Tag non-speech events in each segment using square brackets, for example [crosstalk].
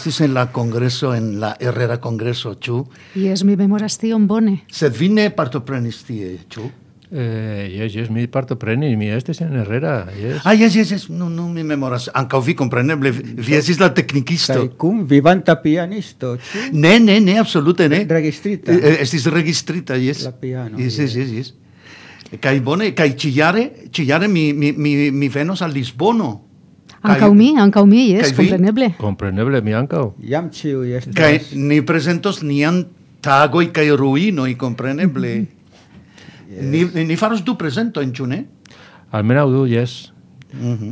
Estis en la congreso, en la Herrera Congreso, ĉu? Jes, mi memoras tion bone. Sed vi ne partoprenis tie, ĉu? Eh, yes, yes, mi partopreni, mi estis en Herrera, yes. Ah, jes, jes, jes, nu, nu mi memoras. Ankaŭ vi, kompreneble, vi estis la teknikisto. Kaj kun vivanta pianisto, ĉu? Ne, ne, ne, absolute ne. Registrita. Eh, Estis registrita, jes. La piano, yes. jes, jes, jes. Kaj bone, kaj ĉiare, ĉiare mi, mi, mi, mi venos al Lisbono. Ankaŭ mi, ankaŭ mi, vi? kompreneble. Compreneble, mi. Jam ĉiuj Kaj estas ni prezentos nian tagoj kaj ruinoj, kompreneble. Ni, ni faros du prezentojn, ĉu ne? Almenaŭ du, yes.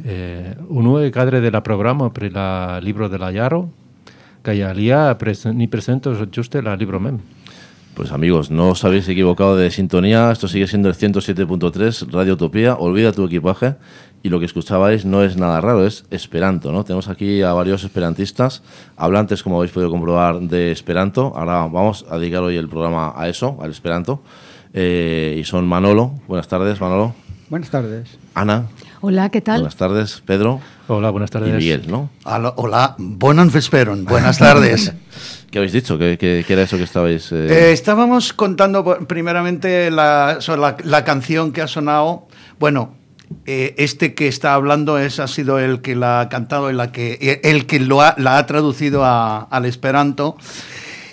eh, unue cadre de la programo pri la libro de la jaro, kaj alia pres ni presentos ĝuste la libro mem. Pues amigos, no os habéis equivocado de sintonía, esto sigue siendo el 107.3 Radio Utopía, olvida tu equipaje y lo que escuchabais no es nada raro, es Esperanto, ¿no? Tenemos aquí a varios esperantistas, hablantes como habéis podido comprobar de Esperanto, ahora vamos a dedicar hoy el programa a eso, al Esperanto, Eh, y son Manolo, buenas tardes Manolo, Buenas tardes. Ana, Hola, ¿qué tal? buenas tardes Pedro Hola, buenas y tardes. Miguel, ¿no? Hola, hola, bonan vesperon, buenas tardes. [laughs] ¿Qué habéis dicho? ¿Qué, qué- qué era eso que estabais...? eh, Eh, estábamos contando primeramente la, sobre la, la canción que ha sonado. Bueno, eh, este que está hablando es, ha sido el que la ha cantado, el, que, eh, el que lo ha, la ha traducido a- al esperanto.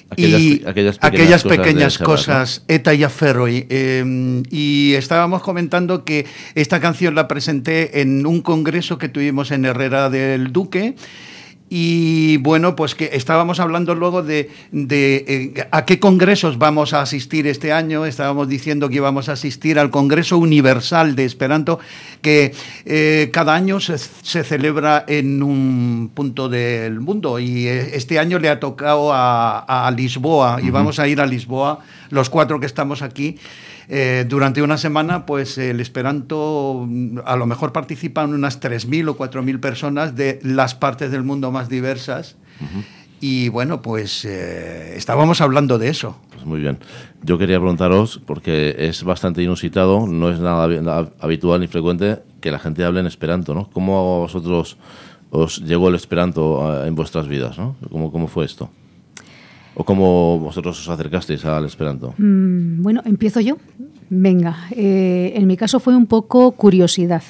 Aquellas y aquellas pequeñas aquellas pequeñas cosas, Eta y Aferroi. Eh, y estábamos comentando que esta canción la presenté en un congreso que tuvimos en Herrera del Duque. Y bueno, pues que estábamos hablando luego de, de, eh, a qué congresos vamos a asistir este año. Estábamos diciendo que íbamos a asistir al Congreso Universal de Esperanto, que eh, cada año se, se celebra en un punto del mundo. Y eh, este año le ha tocado a, a Lisboa, y vamos a ir a Lisboa, los cuatro que estamos aquí. Eh, durante una semana, pues el Esperanto mm, a lo mejor participan unas 3.000 o 4.000 personas de las partes del mundo más diversas. Y bueno, pues eh, estábamos hablando de eso. Pues muy bien. Yo quería preguntaros, porque es bastante inusitado, no es nada habi- nada habitual ni frecuente que la gente hable en esperanto, ¿no? ¿Cómo a vosotros os llegó el esperanto eh, en vuestras vidas, ¿no? ¿Cómo, cómo fue esto? ¿O cómo vosotros os acercasteis al esperanto? Mm, bueno, empiezo yo. Venga, eh, en mi caso fue un poco curiosidad.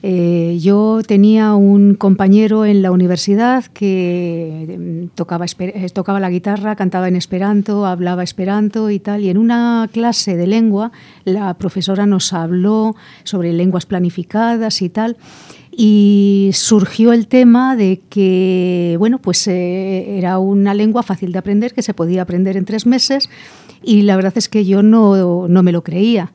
Eh, yo tenía un compañero en la universidad que mm, tocaba, eh, tocaba la guitarra, cantaba en esperanto, hablaba esperanto y tal. Y en una clase de lengua la profesora nos habló sobre lenguas planificadas y tal. Y surgió el tema de que, bueno, pues eh, era una lengua fácil de aprender, que se podía aprender en tres meses, y la verdad es que yo no, no me lo creía.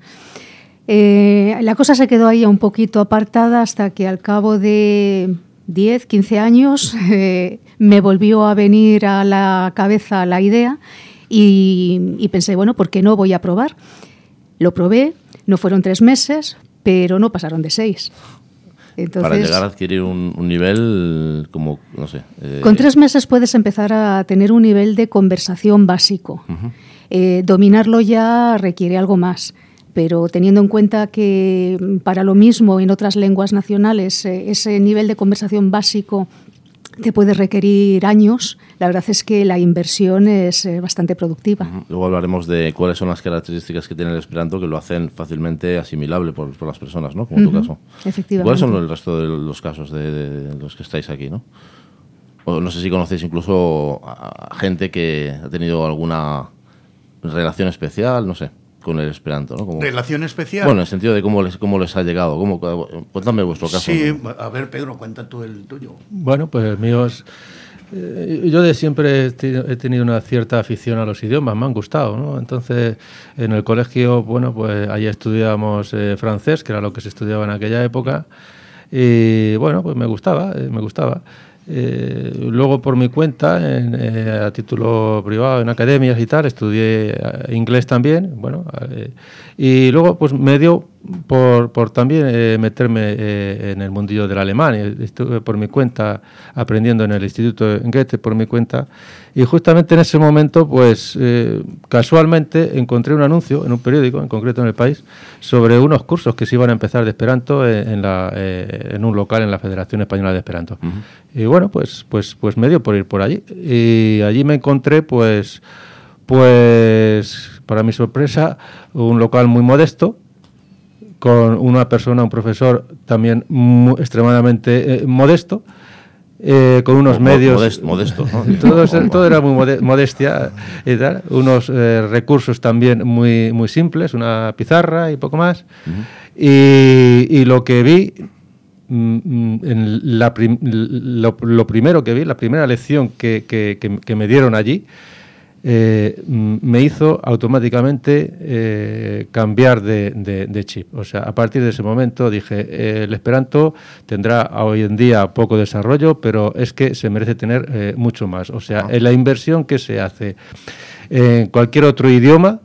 Eh, la cosa se quedó ahí un poquito apartada hasta que al cabo de 10, 15 años [laughs] eh, me volvió a venir a la cabeza la idea y, y pensé, bueno, ¿por qué no voy a probar? Lo probé, no fueron tres meses, pero no pasaron de seis. Entonces, para llegar a adquirir un, nivel como, no sé. Eh, con tres meses puedes empezar a tener un nivel de conversación básico. Eh, dominarlo ya requiere algo más pero teniendo en cuenta que para lo mismo en otras lenguas nacionales eh, ese nivel de conversación básico te puede requerir años, la verdad es que la inversión es eh, bastante productiva. Luego hablaremos de cuáles son las características que tiene el esperanto que lo hacen fácilmente asimilable por, las personas, ¿no? Como en tu caso. Efectivamente. ¿Cuáles son el resto de los casos de, los que estáis aquí, no? O no sé si conocéis incluso a gente que ha tenido alguna relación especial, no sé con el Esperanto. ¿no? ¿Relación especial? Bueno, en el sentido de cómo les, cómo les ha llegado. Cómo, cuéntame vuestro caso. Sí, a ver, Pedro, cuenta tú el tuyo. Bueno, pues el mío es... Eh, yo de siempre he tenido una cierta afición a los idiomas, me han gustado, ¿no? Entonces, en el colegio, bueno, pues ahí estudiábamos eh, francés, que era lo que se estudiaba en aquella época, y bueno, pues me gustaba, eh, me gustaba. Eh, luego por mi cuenta, eh, a título privado en academias y tal, estudié eh, inglés también, bueno, y luego pues me dio por, por también meterme en el mundillo del alemán. Estuve por mi cuenta aprendiendo en el Instituto de Goethe por mi cuenta y justamente en ese momento, pues eh, casualmente encontré un anuncio en un periódico, en concreto en el país, sobre unos cursos que se iban a empezar de Esperanto en, la, eh, en un local en la Federación Española de Esperanto. Y bueno, pues, pues, pues me dio por ir por allí. Y allí me encontré, pues, pues, para mi sorpresa, un local muy modesto, con una persona, un profesor también extremadamente eh, modesto, eh, con unos medios... [laughs] Modesto, todo, era muy modestia y tal, unos eh, recursos también muy, muy simples, una pizarra y poco más. y, lo que vi, mm, mm, en la lo, primero que vi, la primera lección que, que me dieron allí, eh, me hizo automáticamente eh, cambiar de, chip. O sea, a partir de ese momento dije, eh, el Esperanto tendrá hoy en día poco desarrollo, pero es que se merece tener mucho más. O sea, en la inversión que se hace en cualquier otro idioma,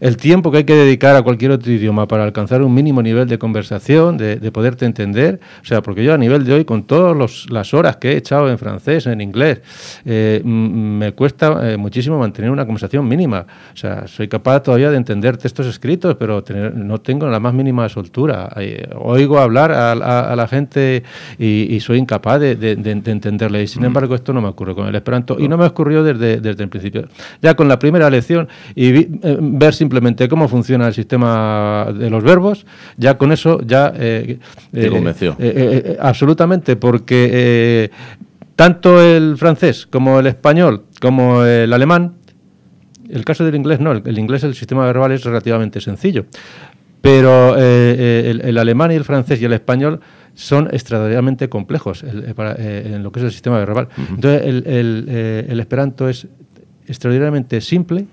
el tiempo que hay que dedicar a cualquier otro idioma para alcanzar un mínimo nivel de conversación, de, poderte entender. O sea, porque yo a nivel de hoy, con todas las horas que he echado en francés, en inglés, eh, me cuesta eh, muchísimo mantener una conversación mínima. O sea, soy capaz todavía de entender textos escritos, pero no tengo la más mínima soltura. Eh, oigo hablar a, la gente y, soy incapaz de, entenderle. Y sin mm. embargo, esto no me ocurre con el esperanto. Y no me ocurrió desde, desde el principio. Ya con la primera lección y ver simplemente simplemente cómo funciona el sistema de los verbos, ya con eso ya... Eh, Te eh, convenció. Eh, absolutamente, porque tanto el francés como el español como el alemán, el caso del inglés no, el, inglés, el sistema verbal es relativamente sencillo, pero el, alemán y el francés y el español son extraordinariamente complejos en lo que es el sistema verbal. Entonces, el, esperanto es extraordinariamente simple,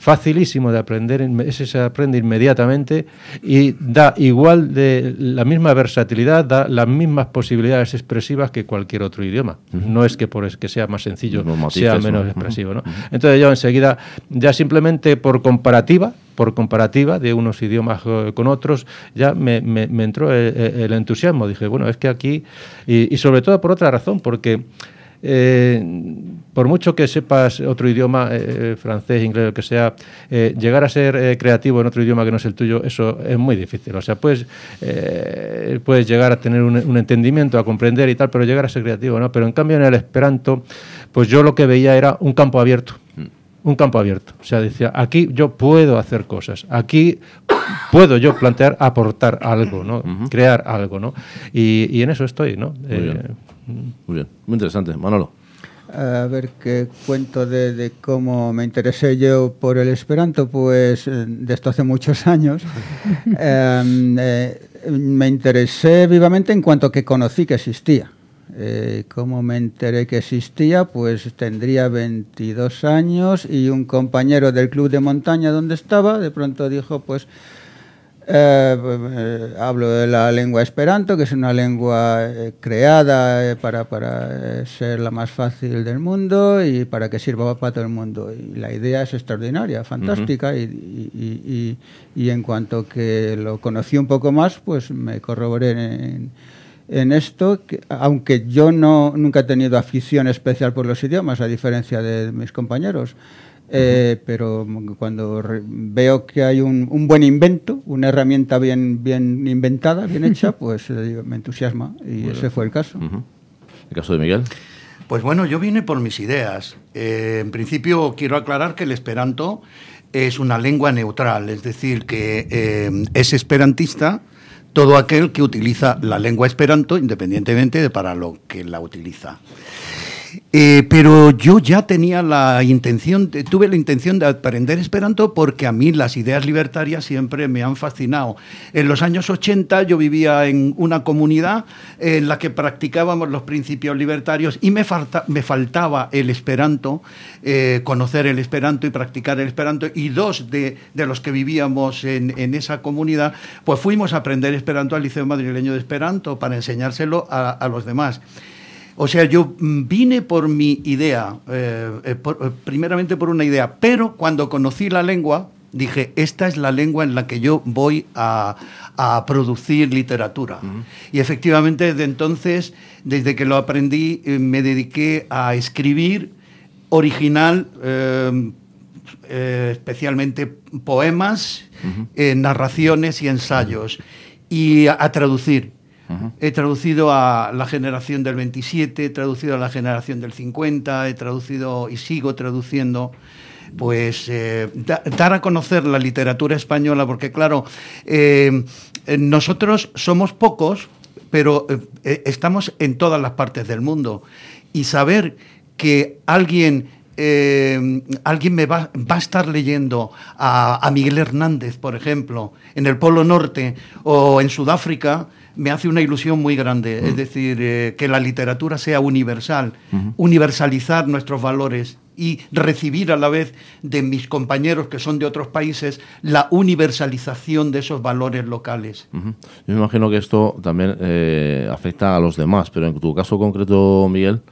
facilísimo de aprender, ese se aprende inmediatamente y da igual de la misma versatilidad, da las mismas posibilidades expresivas que cualquier otro idioma. No es que por es que sea más sencillo sea menos expresivo. ¿no? Entonces yo enseguida, ya simplemente por comparativa, por comparativa de unos idiomas eh, con otros, ya me, entró el, entusiasmo. Dije, bueno, es que aquí, y, y sobre todo por otra razón, porque eh, por mucho que sepas otro idioma, eh, francés, inglés, lo que sea, eh, llegar a ser creativo en otro idioma que no es el tuyo, eso es muy difícil. O sea, puedes, puedes llegar a tener un, entendimiento, a comprender y tal, pero llegar a ser creativo, ¿no? Pero en cambio en el Esperanto, pues yo lo que veía era un campo abierto. Un campo abierto. O sea, decía, aquí yo puedo hacer cosas, aquí puedo yo plantear, aportar algo, ¿no? Crear algo, ¿no? Y, y, en eso estoy, ¿no? Muy bien, muy interesante. Manolo. A ver qué cuento de, cómo me interesé yo por el Esperanto, pues eh, de esto hace muchos años. [laughs] Em, eh, me interesé vivamente en cuanto que conocí que existía. Eh, ¿Cómo me enteré que existía? Pues tendría 22 años y un compañero del club de montaña donde estaba de pronto dijo, pues Eh, eh, hablo de la lengua esperanto, que es una lengua eh, creada para, para ser la más fácil del mundo y para que sirva para todo el mundo. Y la idea es extraordinaria, fantástica, y, y, y, y, en cuanto que lo conocí un poco más, pues me corroboré en, en esto, que, aunque yo no, nunca he tenido afición especial por los idiomas, a diferencia de mis compañeros. Eh, pero cuando veo que hay un, un, buen invento, una herramienta bien, bien inventada, bien hecha, pues eh, me entusiasma y ese fue el caso. ¿El caso de Miguel? Pues bueno, yo vine por mis ideas. Eh, en principio quiero aclarar que el esperanto es una lengua neutral, es decir, que eh, es esperantista todo aquel que utiliza la lengua esperanto independientemente de para lo que la utiliza. Eh, pero yo ya tenía la intención, tuve la intención de aprender Esperanto porque a mí las ideas libertarias siempre me han fascinado. En los años 80 yo vivía en una comunidad en la que practicábamos los principios libertarios y me, falta, me faltaba el Esperanto, eh, conocer el Esperanto y practicar el Esperanto. Y dos de, de los que vivíamos en, esa comunidad, pues fuimos a aprender Esperanto al Liceo Madrileño de Esperanto para enseñárselo a los demás. O sea, yo vine por mi idea, eh, eh, por, eh, primeramente por una idea, pero cuando conocí la lengua, dije, esta es la lengua en la que yo voy a, a producir literatura. Uh -huh. Y efectivamente, desde entonces, desde que lo aprendí, me dediqué a escribir original, eh, eh, especialmente poemas, uh -huh. narraciones y ensayos, y a, a traducir. He traducido a la generación del 27, he traducido a la generación del 50, he traducido y sigo traduciendo pues eh, da, dar a conocer la literatura española, porque claro, eh, nosotros somos pocos, pero eh, estamos en todas las partes del mundo. Y saber que alguien alguien me va, a estar leyendo a, Miguel Hernández, por ejemplo, en el Polo Norte o en Sudáfrica, me hace una ilusión muy grande. Uh -huh. Es decir, eh, que la literatura sea universal, uh -huh. universalizar nuestros valores y recibir a la vez de mis compañeros que son de otros países la universalización de esos valores locales. Uh -huh. Yo me imagino que esto también eh, afecta a los demás, pero en tu caso concreto, Miguel,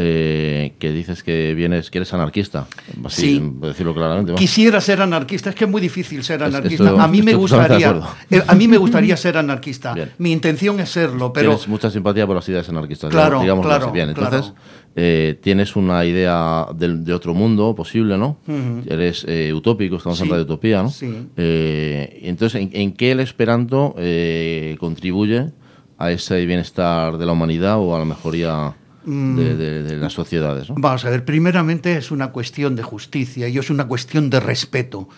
eh, que dices que vienes, que eres anarquista, así, sí. decirlo claramente. Quisiera ser anarquista, es que es muy difícil ser anarquista. Esto, a mí me gustaría, eh, a mí me gustaría ser anarquista. Bien. Mi intención es serlo, pero tienes mucha simpatía por las ideas anarquistas, claro, digamos claro, bien. Entonces, claro. eh, tienes una idea de, de, otro mundo posible, ¿no? Uh -huh. Eres eh, utópico, estamos sí. en de utopía, ¿no? Sí. Eh, entonces, ¿en, ¿en, qué el Esperanto contribuye a ese bienestar de la humanidad o a la mejoría? De, de, de, las sociedades. ¿no? Vamos a ver, primeramente es una cuestión de justicia y es una cuestión de respeto,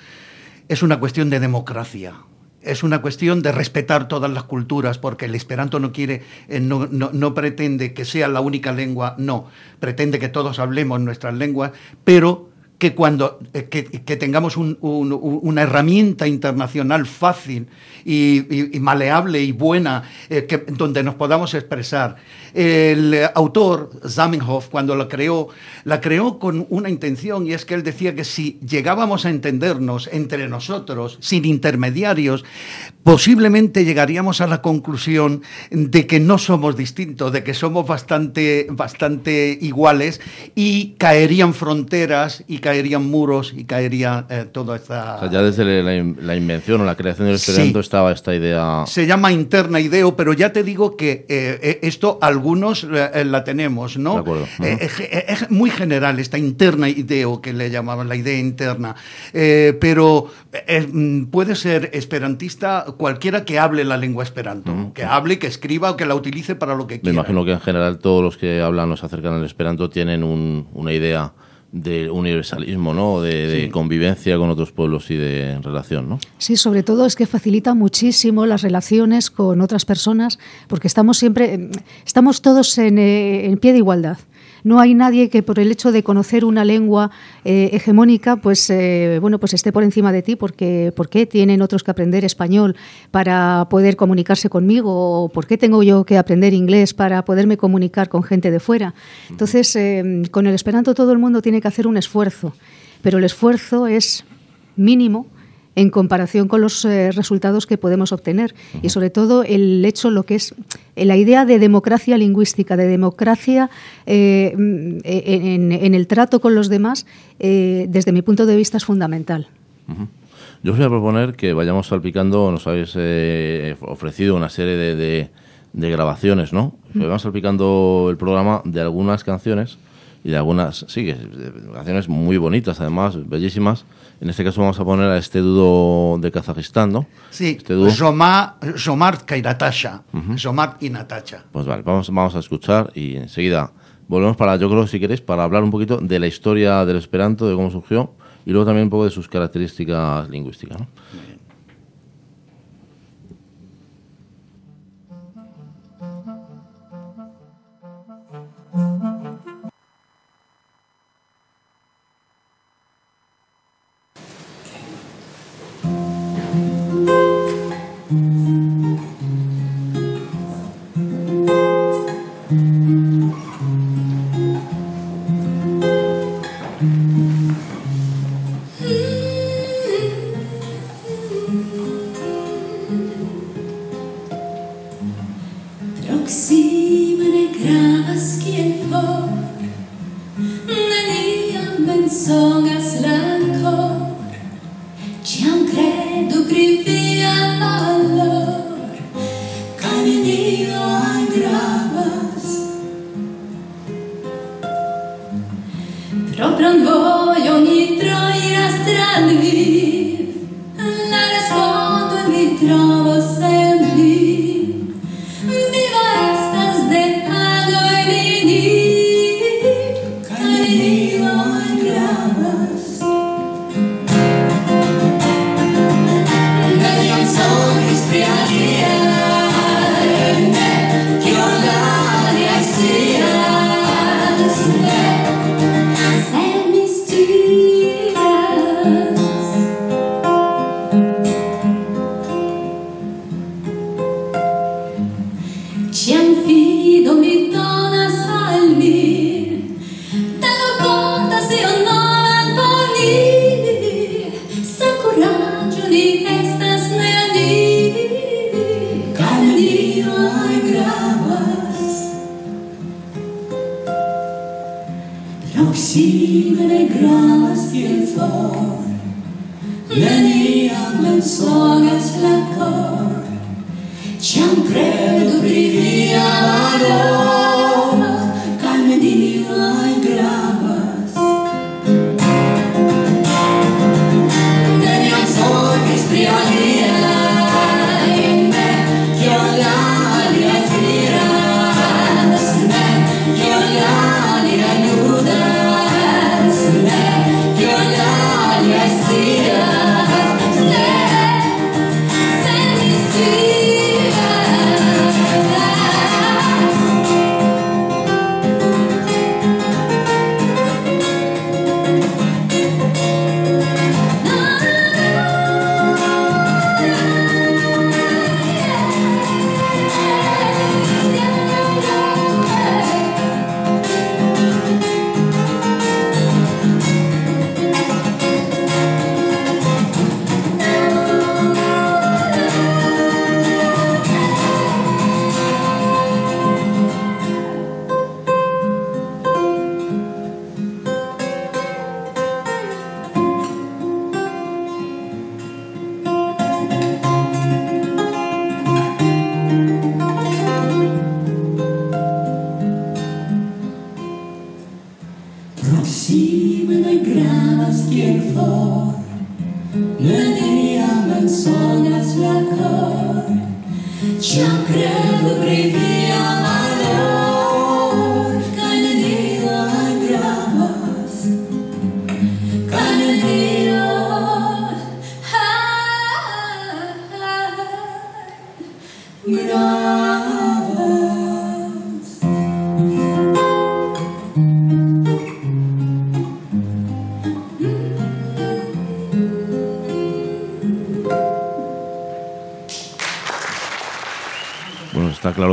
es una cuestión de democracia. Es una cuestión de respetar todas las culturas, porque el esperanto no quiere, eh, no, no, no pretende que sea la única lengua, no, pretende que todos hablemos nuestras lenguas, pero que cuando eh, que, tengamos un, un, una herramienta internacional fácil y, maleable y buena eh, donde nos podamos expresar. El autor Zamenhof cuando la creó, la creó con una intención y es que él decía que si llegábamos a entendernos entre nosotros sin intermediarios, posiblemente llegaríamos a la conclusión de que no somos distintos, de que somos bastante, bastante iguales y caerían fronteras y muros y caería eh, toda esta... O sea, ya desde la, la, invención o la creación del Esperanto sí. estaba esta idea... Se llama interna ideo, pero ya te digo que eh, eh esto algunos eh, la tenemos, ¿no? De acuerdo. Uh -huh. es muy general esta interna ideo que le llamaban la idea interna, pero mm, puede ser esperantista cualquiera que hable la lengua esperanto, uh -huh. que hable, que escriba o que la utilice para lo que Me quiera. Me imagino que en general todos los que hablan o se acercan al esperanto tienen un, una idea de universalismo, ¿no? De, de sí. convivencia con otros pueblos y de relación, ¿no? Sí, sobre todo es que facilita muchísimo las relaciones con otras personas, porque estamos siempre, estamos todos en, eh, en pie de igualdad. No hay nadie que por el hecho de conocer una lengua eh, hegemónica, pues eh, bueno, pues esté por encima de ti, porque ¿por qué tienen otros que aprender español para poder comunicarse conmigo? ¿O por qué tengo yo que aprender inglés para poderme comunicar con gente de fuera? Entonces, eh, con el Esperanto todo el mundo tiene que hacer un esfuerzo, pero el esfuerzo es mínimo en comparación con los eh, resultados que podemos obtener. Y sobre todo el hecho, lo que es eh, la idea de democracia lingüística, de democracia eh, mm, en, el trato con los demás, desde mi punto de vista es fundamental. Yo os voy a proponer que vayamos salpicando, nos habéis ofrecido una serie de, grabaciones, ¿no? vamos salpicando el programa de algunas canciones y de algunas, sí, canciones muy bonitas, además, bellísimas. En este caso vamos a poner a este dudo de Kazajistán, ¿no? Sí, este dúo. Y Natasha. y Natasha. Pues vale, vamos, vamos a escuchar y enseguida volvemos para, yo creo, si queréis, para hablar un poquito de la historia del esperanto, de cómo surgió y luego también un poco de sus características lingüísticas, ¿no? Claro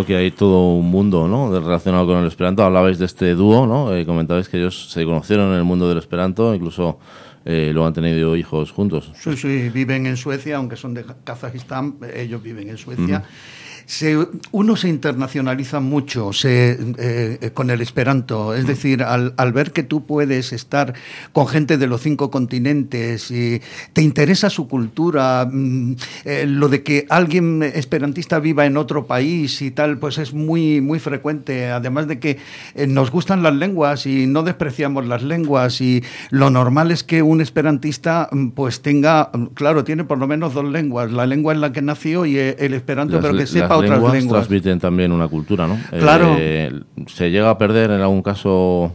que hay todo un mundo ¿no? relacionado con el Esperanto. Hablabais de este dúo, ¿no? Eh, comentabais que ellos se conocieron en el mundo del Esperanto, incluso eh, lo han tenido hijos juntos. Sí, sí, viven en Suecia, aunque son de Kazajistán, ellos viven en Suecia uno se internacionaliza mucho se, eh, con el esperanto, es decir, al, ver que tú puedes estar con gente de los cinco continentes y te interesa su cultura, mm, eh, lo de que alguien esperantista viva en otro país y tal, pues es muy, muy frecuente, además de que eh, nos gustan las lenguas y no despreciamos las lenguas y lo normal es que un esperantista mm, pues tenga, mm, claro, tiene por lo menos dos lenguas, la lengua en la que nació y el esperanto, pero que sepa otras lenguas, transmiten también una cultura, ¿no? Claro. Eh, se llega a perder en algún caso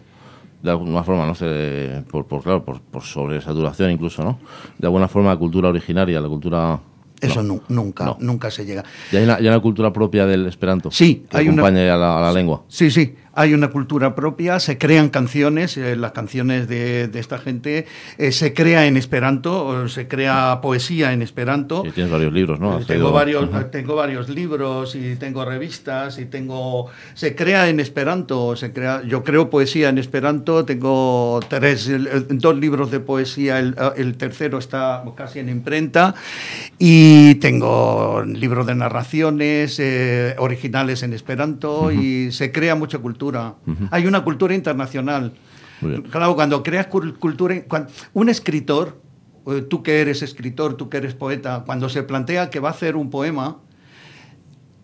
de alguna forma, no sé, por, por claro, por, por sobresaturación incluso, ¿no? De alguna forma la cultura originaria, la cultura eso nunca, nunca se llega. ¿Y hay una, cultura propia del esperanto? Sí, hay acompaña una, a la, lengua. Sí, sí hay una cultura propia, se crean canciones, eh, las canciones de, esta gente, eh, se crea en esperanto, se crea poesía en esperanto. Y tienes varios libros, ¿no? Eh, tengo, varios, tengo varios libros y tengo revistas y tengo... Se crea en esperanto, se crea, yo creo poesía en esperanto, tengo tres, dos libros de poesía, el, tercero está casi en imprenta y tengo libros de narraciones originales en esperanto y se crea mucha cultura hay una cultura internacional. Claro, cuando creas cultura, un escritor, eh, tú que eres escritor, tú que eres poeta, cuando se plantea que va a hacer un poema,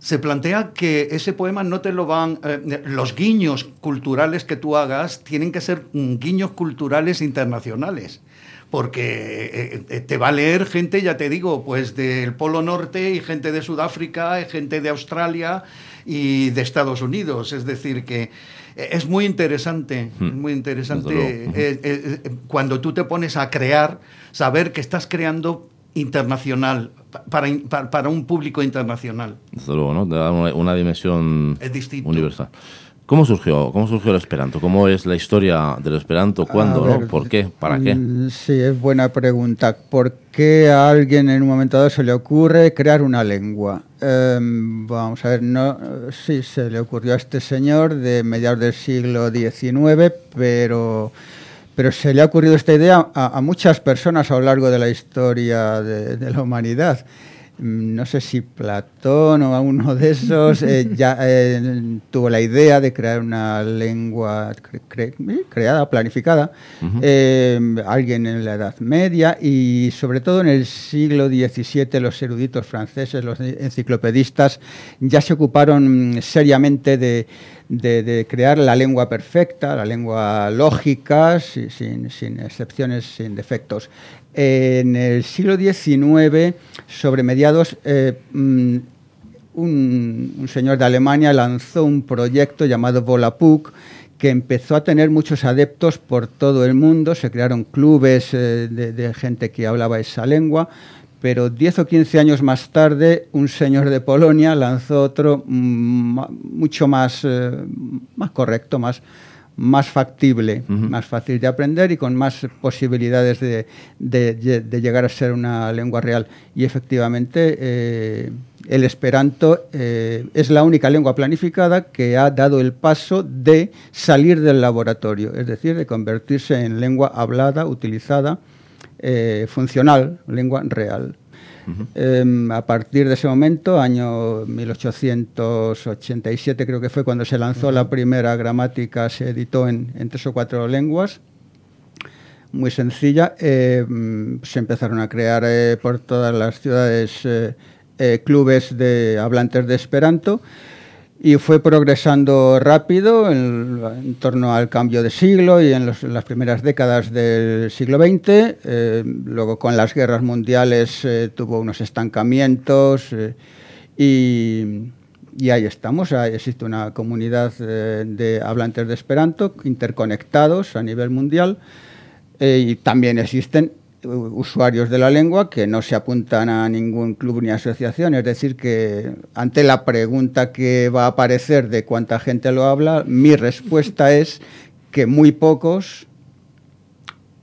se plantea que ese poema no te lo van... Eh, los guiños culturales que tú hagas tienen que ser guiños culturales internacionales porque eh, te va a leer gente, ya te digo, pues del Polo Norte y gente de Sudáfrica, y gente de Australia y de Estados Unidos. Es decir, que es muy interesante, hmm. muy interesante eh, eh, cuando tú te pones a crear, saber que estás creando internacional, para, para, un público internacional. Desde luego, ¿no? Te da una, dimensión universal. ¿Cómo surgió, ¿Cómo surgió el Esperanto? ¿Cómo es la historia del Esperanto? ¿Cuándo? ¿no? ¿Por qué? ¿Para qué? Mm, sí, es buena pregunta. ¿Por qué a alguien en un momento dado se le ocurre crear una lengua? Em, vamos a ver, no, sí, se le ocurrió a este señor de mediados del siglo XIX, pero, pero se le ha ocurrido esta idea a, muchas personas a lo largo de la historia de la humanidad. Mm, no sé si Platón o uno de esos eh, [laughs] ya eh, tuvo la idea de crear una lengua creada, planificada, eh, alguien en la Edad Media y sobre todo en el siglo XVII los eruditos franceses, los enciclopedistas, ya se ocuparon seriamente de, crear la lengua perfecta, la lengua lógica, sin, sin excepciones, sin defectos en el siglo XIX, sobre mediados, eh, mm, un, señor de Alemania lanzó un proyecto llamado Volapük, que empezó a tener muchos adeptos por todo el mundo, se crearon clubes eh, de, gente que hablaba esa lengua, pero 10 o 15 años más tarde un señor de Polonia lanzó otro mm, mucho más, eh, más correcto, más, más factible, más fácil de aprender y con más posibilidades de, llegar a ser una lengua real. Y efectivamente, eh, el esperanto eh, es la única lengua planificada que ha dado el paso de salir del laboratorio, es decir, de convertirse en lengua hablada, utilizada, eh, funcional, lengua real. Em, a partir de ese momento, año 1887 creo que fue cuando se lanzó la primera gramática, se editó en, tres o cuatro lenguas, muy sencilla. Em, se empezaron a crear eh, por todas las ciudades eh, eh, clubes de hablantes de Esperanto y fue progresando rápido en, torno al cambio de siglo y en, las primeras décadas del siglo XX. Eh, luego con las guerras mundiales eh, tuvo unos estancamientos eh, y, y, ahí estamos. existe una comunidad de hablantes de Esperanto interconectados a nivel mundial y también existen usuarios de la lengua que no se apuntan a ningún club ni asociación. Es decir, que ante la pregunta que va a aparecer de cuánta gente lo habla, mi respuesta es que muy pocos,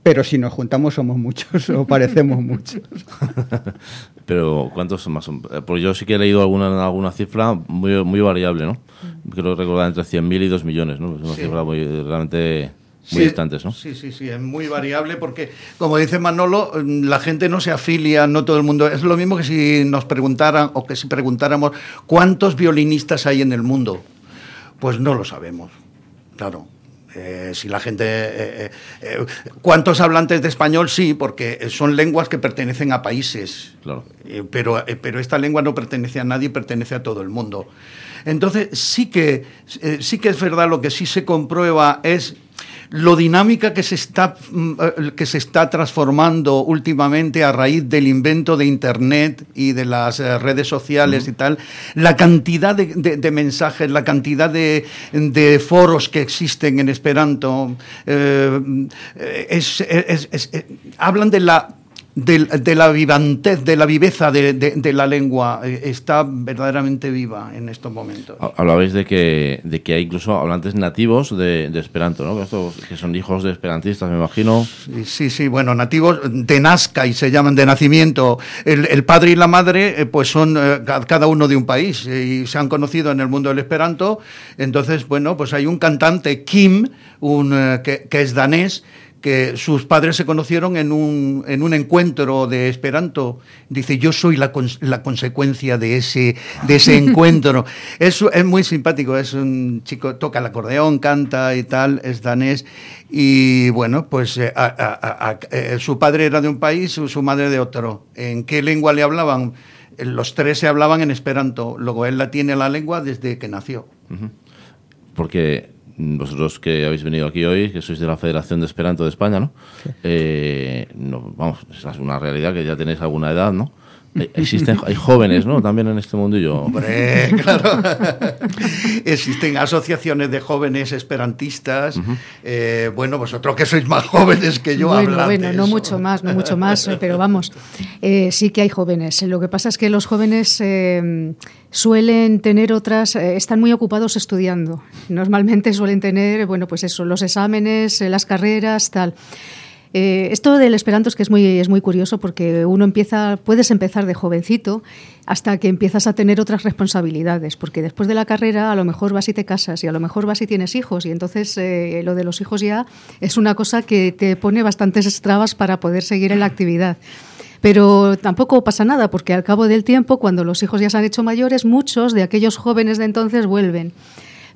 pero si nos juntamos somos muchos [laughs] o parecemos muchos. [laughs] pero ¿cuántos son más? Pues yo sí que he leído alguna, alguna cifra muy, muy variable, ¿no? Quiero recordar entre 100.000 y 2 millones, ¿no? Es una cifra muy, realmente muy distantes, ¿no? Sí, sí, sí, es muy variable porque, como dice Manolo, la gente no se afilia, no todo el mundo. Es lo mismo que si nos preguntaran o que si preguntáramos cuántos violinistas hay en el mundo. Pues no lo sabemos, claro. Eh, si la gente. Eh, eh, ¿Cuántos hablantes de español? Sí, porque son lenguas que pertenecen a países. Claro. pero, pero esta lengua no pertenece a nadie, pertenece a todo el mundo. Entonces, sí que, sí que es verdad, lo que sí se comprueba es lo dinámica que se está, mm, eh, que se está transformando últimamente a raíz del invento de Internet y de las eh, redes sociales y tal, la cantidad de, mensajes, la cantidad de, foros que existen en Esperanto, eh, hablan de la de, la vivantez, de la viveza de, la lengua, eh, está verdaderamente viva en estos momentos. Hablabais de que, de que hay incluso hablantes nativos de, Esperanto, ¿no? que son hijos de esperantistas, me imagino. Sí, sí, bueno, nativos de Nazca y se llaman de nacimiento. El, padre y la madre, eh, pues son eh, cada uno de un país y se han conocido en el mundo del Esperanto. Entonces, bueno, pues hay un cantante, Kim, un, que, que es danés, que sus padres se conocieron en un, en un encuentro de Esperanto. Dice, yo soy la, la consecuencia de ese, de ese [laughs] encuentro. es, es muy simpático, es un chico, toca el acordeón, canta y tal, es danés. Y bueno, pues eh, eh, su padre era de un país, su, madre de otro. ¿En qué lengua le hablaban? Los tres se hablaban en Esperanto. Luego él la tiene la lengua desde que nació. Porque vosotros que habéis venido aquí hoy, que sois de la Federación de Esperanto de España, ¿no? Eh, no vamos, es una realidad que ya tenéis alguna edad, ¿no? Eh, existen, hay jóvenes, ¿no? También en este mundillo. Hombre, [laughs] claro. [laughs] Existen asociaciones de jóvenes esperantistas. Eh, bueno, vosotros que sois más jóvenes que yo, Bueno, bueno, no mucho más, no mucho más, [laughs] pero vamos, sí que hay jóvenes. Lo que pasa es que los jóvenes suelen tener otras, eh, están muy ocupados estudiando. Normalmente suelen tener, bueno, pues eso, los exámenes, eh, las carreras, tal. Eh, esto del esperanto es que es muy, es muy curioso porque uno empieza, puedes empezar de jovencito hasta que empiezas a tener otras responsabilidades, porque después de la carrera a lo mejor vas y te casas y a lo mejor vas y tienes hijos y entonces lo de los hijos ya es una cosa que te pone bastantes trabas para poder seguir en la actividad. Pero tampoco pasa nada, porque al cabo del tiempo, cuando los hijos ya se han hecho mayores, muchos de aquellos jóvenes de entonces vuelven.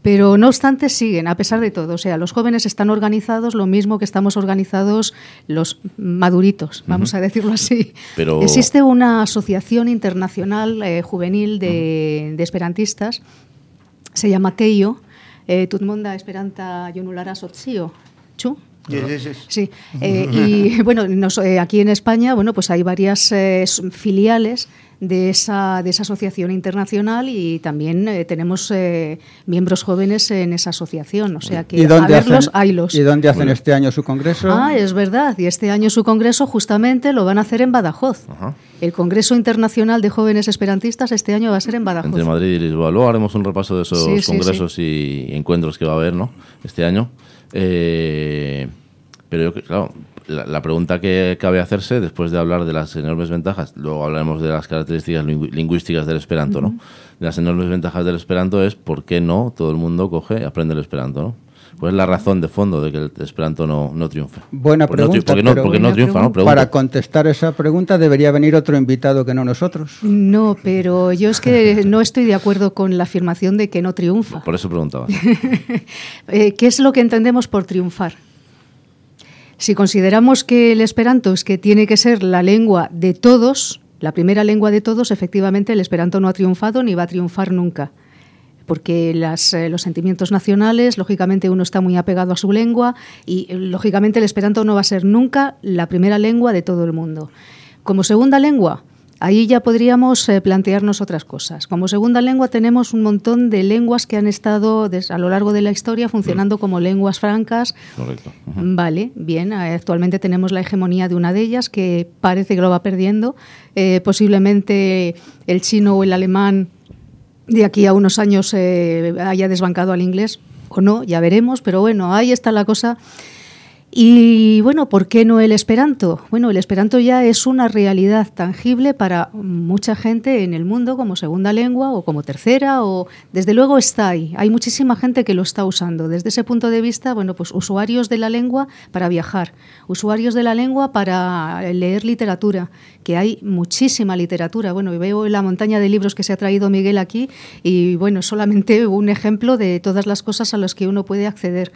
Pero no obstante siguen, a pesar de todo. O sea, los jóvenes están organizados lo mismo que estamos organizados los maduritos, vamos a decirlo así. Pero... Existe una asociación internacional eh, juvenil de, esperantistas, se llama TEIO, eh, Tutmonda Esperanta Yonulara Sotzio, ¿Chu? Sí, eh, y [laughs] bueno, eh, aquí en España, bueno, pues hay varias eh, filiales de esa, de esa asociación internacional y también tenemos miembros jóvenes en esa asociación. O sea que ¿Y dónde a verlos, haylos. ¿Y dónde hacen este año su congreso? Ah, es verdad. Y este año su congreso justamente lo van a hacer en Badajoz. El Congreso Internacional de Jóvenes Esperantistas este año va a ser en Badajoz. Entre Madrid y Lisboa. Luego haremos un repaso de esos congresos y encuentros que va a haber ¿no? este año. Eh, pero yo, claro, la, pregunta que cabe hacerse, después de hablar de las enormes ventajas, luego hablaremos de las características lingüísticas del esperanto, ¿no? De las enormes ventajas del esperanto es por qué no todo el mundo coge y aprende el esperanto, ¿no? ¿Cuál es la razón de fondo de que el esperanto no, no triunfe? Buena pregunta. No, porque no, triunfa, ¿no? Para contestar esa pregunta debería venir otro invitado que no nosotros. No, pero yo es que no estoy de acuerdo con la afirmación de que no triunfa. Por eso preguntaba. [laughs] Eh, ¿Qué es lo que entendemos por triunfar? Si consideramos que el esperanto es que tiene que ser la lengua de todos, la primera lengua de todos, efectivamente el esperanto no ha triunfado ni va a triunfar nunca. Porque eh, los sentimientos nacionales, lógicamente uno está muy apegado a su lengua y lógicamente el esperanto no va a ser nunca la primera lengua de todo el mundo. Como segunda lengua, Ahí ya podríamos eh, plantearnos otras cosas. Como segunda lengua tenemos un montón de lenguas que han estado a lo largo de la historia funcionando como lenguas francas. Correcto. Vale, bien. Eh, actualmente tenemos la hegemonía de una de ellas que parece que lo va perdiendo. Eh, posiblemente el chino o el alemán de aquí a unos años haya desbancado al inglés o no, ya veremos. Pero bueno, ahí está la cosa. Y bueno, ¿por qué no el esperanto? Bueno, el esperanto ya es una realidad tangible para mucha gente en el mundo como segunda lengua o como tercera o desde luego está ahí. Hay muchísima gente que lo está usando. Desde ese punto de vista, bueno, pues usuarios de la lengua para viajar, usuarios de la lengua para leer literatura, que hay muchísima literatura. Bueno, veo la montaña de libros que se ha traído Miguel aquí y bueno, solamente un ejemplo de todas las cosas a las que uno puede acceder.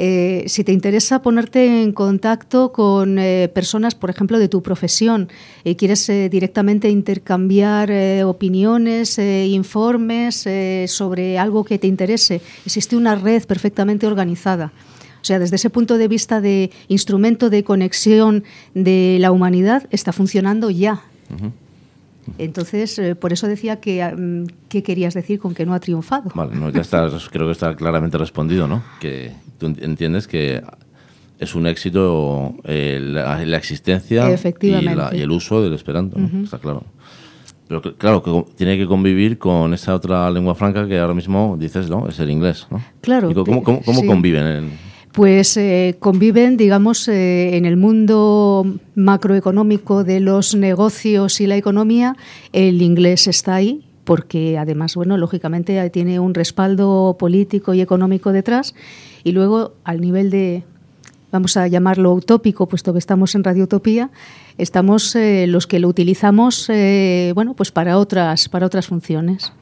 Eh, si te interesa ponerte en contacto con eh, personas, por ejemplo, de tu profesión, y quieres eh, directamente intercambiar opiniones, informes sobre algo que te interese, existe una red perfectamente organizada. O sea, desde ese punto de vista de instrumento de conexión de la humanidad, está funcionando ya. Entonces, eh, por eso decía que mm, qué querías decir con que no ha triunfado. Vale, ya está, [laughs] creo que está claramente respondido, ¿no? Que tú entiendes que es un éxito eh, la, existencia y, el uso del Esperanto, ¿no? está claro. Pero claro, que tiene que convivir con esa otra lengua franca que ahora mismo dices, ¿no? Es el inglés, ¿no? Claro. ¿Cómo, cómo, conviven? En, pues eh, conviven, digamos, eh, en el mundo macroeconómico de los negocios y la economía, el inglés está ahí, porque además, bueno, lógicamente tiene un respaldo político y económico detrás, y luego al nivel de, vamos a llamarlo utópico, puesto que estamos en Radio Utopía, estamos eh, los que lo utilizamos, bueno, pues para otras, para otras funciones.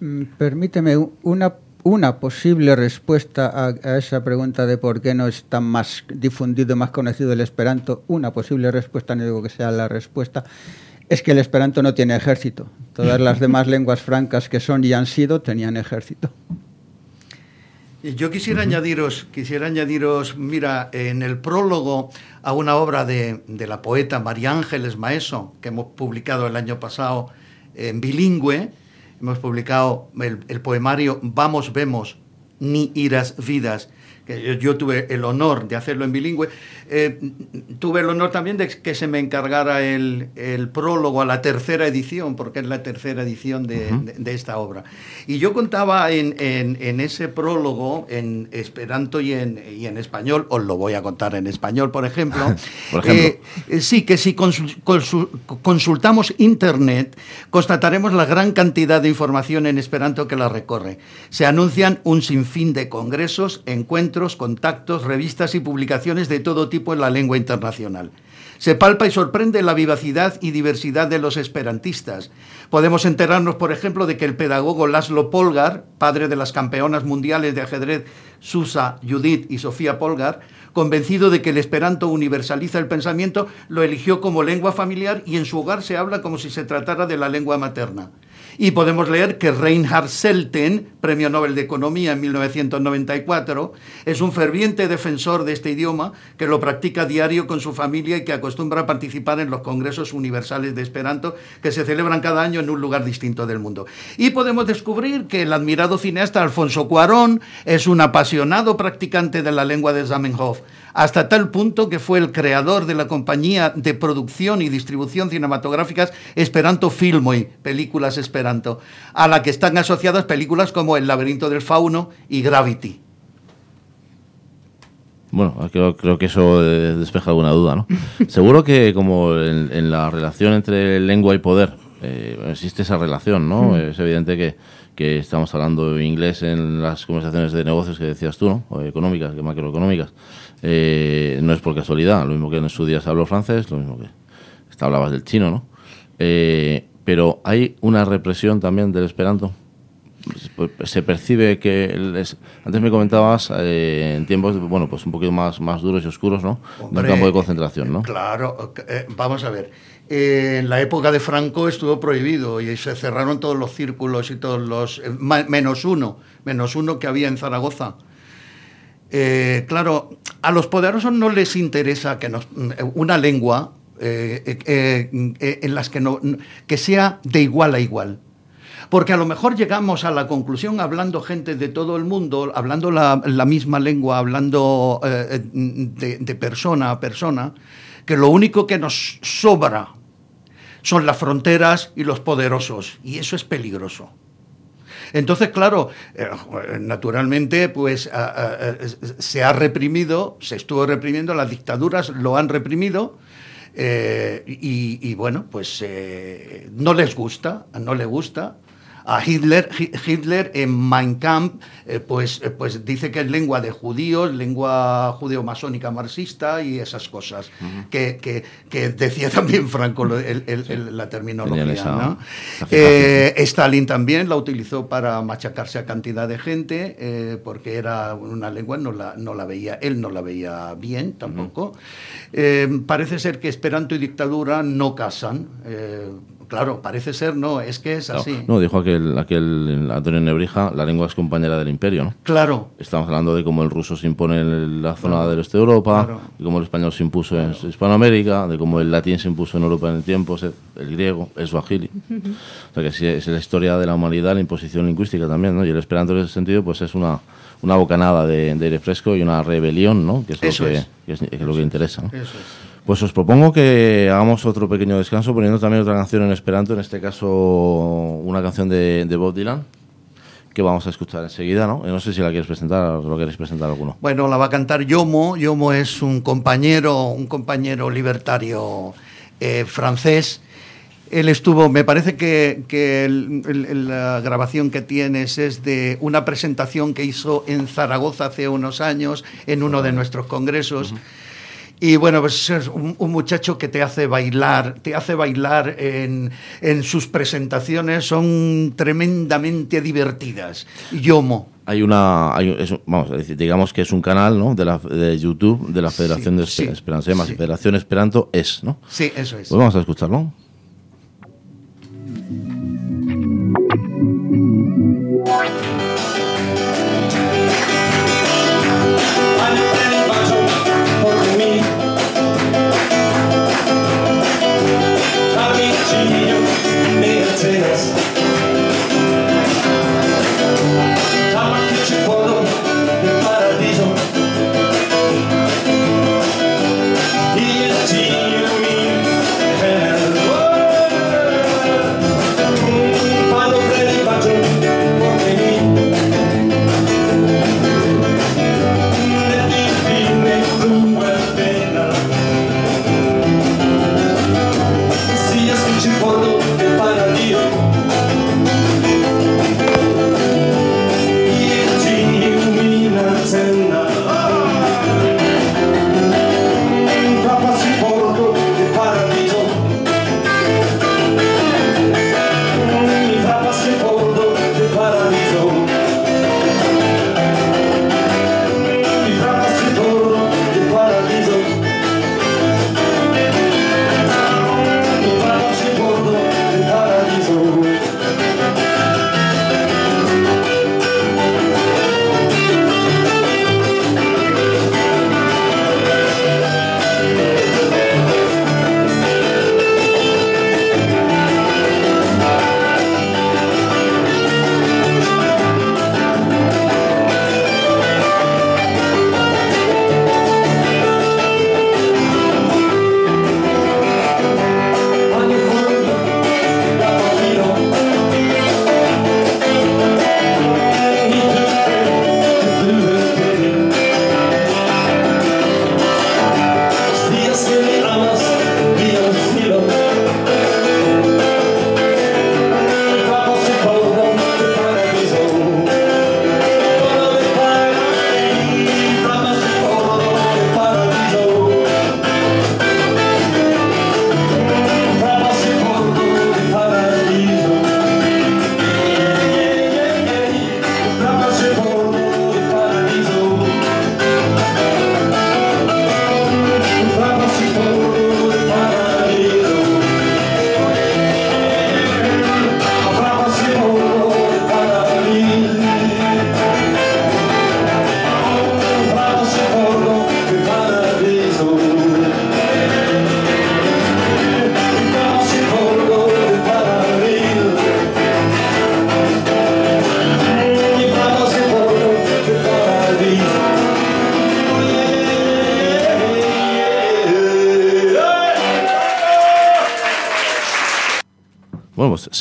Mm, permíteme una una posible respuesta a, esa pregunta de por qué no está más difundido, más conocido el esperanto, una posible respuesta, no digo que sea la respuesta, es que el esperanto no tiene ejército. Todas las [laughs] demás lenguas francas que son y han sido tenían ejército. Yo quisiera añadiros, quisiera añadiros, mira, en el prólogo a una obra de, de la poeta María Ángeles Maeso, que hemos publicado el año pasado en bilingüe, hemos publicado el, poemario Vamos, vemos, ni iras vidas, que yo, tuve el honor de hacerlo en bilingüe, eh, tuve el honor también de que se me encargara el, prólogo a la tercera edición, porque es la tercera edición de, esta obra. Y yo contaba en, ese prólogo, en esperanto y en, y en, español, os lo voy a contar en español, por ejemplo, [laughs] eh, sí, que si consultamos Internet, constataremos la gran cantidad de información en esperanto que la recorre. Se anuncian un sinfín de congresos, encuentros, contactos, revistas y publicaciones de todo tipo en la lengua internacional. Se palpa y sorprende la vivacidad y diversidad de los esperantistas. Podemos enterarnos, por ejemplo, de que el pedagogo Laszlo Polgar, padre de las campeonas mundiales de ajedrez Susa, Judith y Sofía Polgar, convencido de que el esperanto universaliza el pensamiento, lo eligió como lengua familiar y en su hogar se habla como si se tratara de la lengua materna. Y podemos leer que Reinhard Selten, Premio Nobel de Economía en 1994, es un ferviente defensor de este idioma que lo practica diario con su familia y que acostumbra a participar en los congresos universales de Esperanto que se celebran cada año en un lugar distinto del mundo. Y podemos descubrir que el admirado cineasta Alfonso Cuarón es un apasionado practicante de la lengua de Zamenhof hasta tal punto que fue el creador de la compañía de producción y distribución cinematográficas Esperanto Filmoi, películas Esperanto, a la que están asociadas películas como El laberinto del fauno y Gravity. Bueno, creo, que eso despeja alguna duda, ¿no? [laughs] Seguro que como en, la relación entre lengua y poder eh, existe esa relación, ¿no? Hmm. Es evidente que, que, estamos hablando inglés en las conversaciones de negocios que decías tú, ¿no? O económicas, que macroeconómicas. Eh, no es por casualidad, lo mismo que en su día se habló francés, lo mismo que hablabas del chino, ¿no? Eh, pero hay una represión también del esperanto. Se percibe que antes me comentabas eh, en tiempos bueno pues un poquito más más duros y oscuros, ¿no? un campo de concentración, ¿no? Claro, vamos a ver. en la época de Franco estuvo prohibido y se cerraron todos los círculos y todos los menos uno, menos uno que había en Zaragoza eh, claro, a los poderosos no les interesa que una lengua eh, eh, en las que, no, que sea de igual a igual. Porque a lo mejor llegamos a la conclusión, hablando gente de todo el mundo, hablando la, misma lengua, hablando de persona a persona, que lo único que nos sobra son las fronteras y los poderosos. Y eso es peligroso. Entonces, claro, eh, naturalmente, pues se ha reprimido, se estuvo reprimiendo, las dictaduras lo han reprimido. Eh, y, bueno, pues eh, no les gusta, no le gusta, a Hitler. Hitler en Mein Kampf eh, pues, eh, pues dice que es lengua de judíos, lengua judeo-masónica marxista y esas cosas, que, que, decía [laughs] también Franco la terminología. Eh, Stalin también la utilizó para machacarse a cantidad de gente, porque era una lengua, no la, no la veía, él no la veía bien tampoco. parece ser que Esperanto y dictadura no casan Claro, parece ser, no, es que es así. No, dijo aquel, aquel Antonio Nebrija, la lengua es compañera del imperio, ¿no? Claro. Estamos hablando de cómo el ruso se impone en la zona del este de Europa, de cómo el español se impuso en Hispanoamérica, de cómo el latín se impuso en Europa en el tiempo, el griego, el suajili. o sea que sí, es la historia de la humanidad, la imposición lingüística también, ¿no? Y el esperanto en ese sentido, pues es una, una bocanada de, aire fresco y una rebelión, ¿no? Que es, lo que, es. lo que interesa, ¿no? Eso es. Pues os propongo que hagamos otro pequeño descanso poniendo también otra canción en esperanto, en este caso una canción de, Bob Dylan que vamos a escuchar enseguida, ¿no? No sé si la quieres presentar o lo queréis presentar alguno. Bueno, la va a cantar Yomo. Yomo es un compañero, un compañero libertario eh, francés. Él estuvo, me parece que, la grabación que tienes es de una presentación que hizo en Zaragoza hace unos años en uno de nuestros congresos. Y bueno, pues es un, muchacho que te hace bailar, te hace bailar en, en sus presentaciones, son tremendamente divertidas. Yomo. Hay una, hay, es, vamos, digamos que es un canal ¿no? de, la, de YouTube de la Federación de Esper sí, Esperanto, más sí. Federación Esperanto es, ¿no? Sí, eso es. Pues vamos a escucharlo.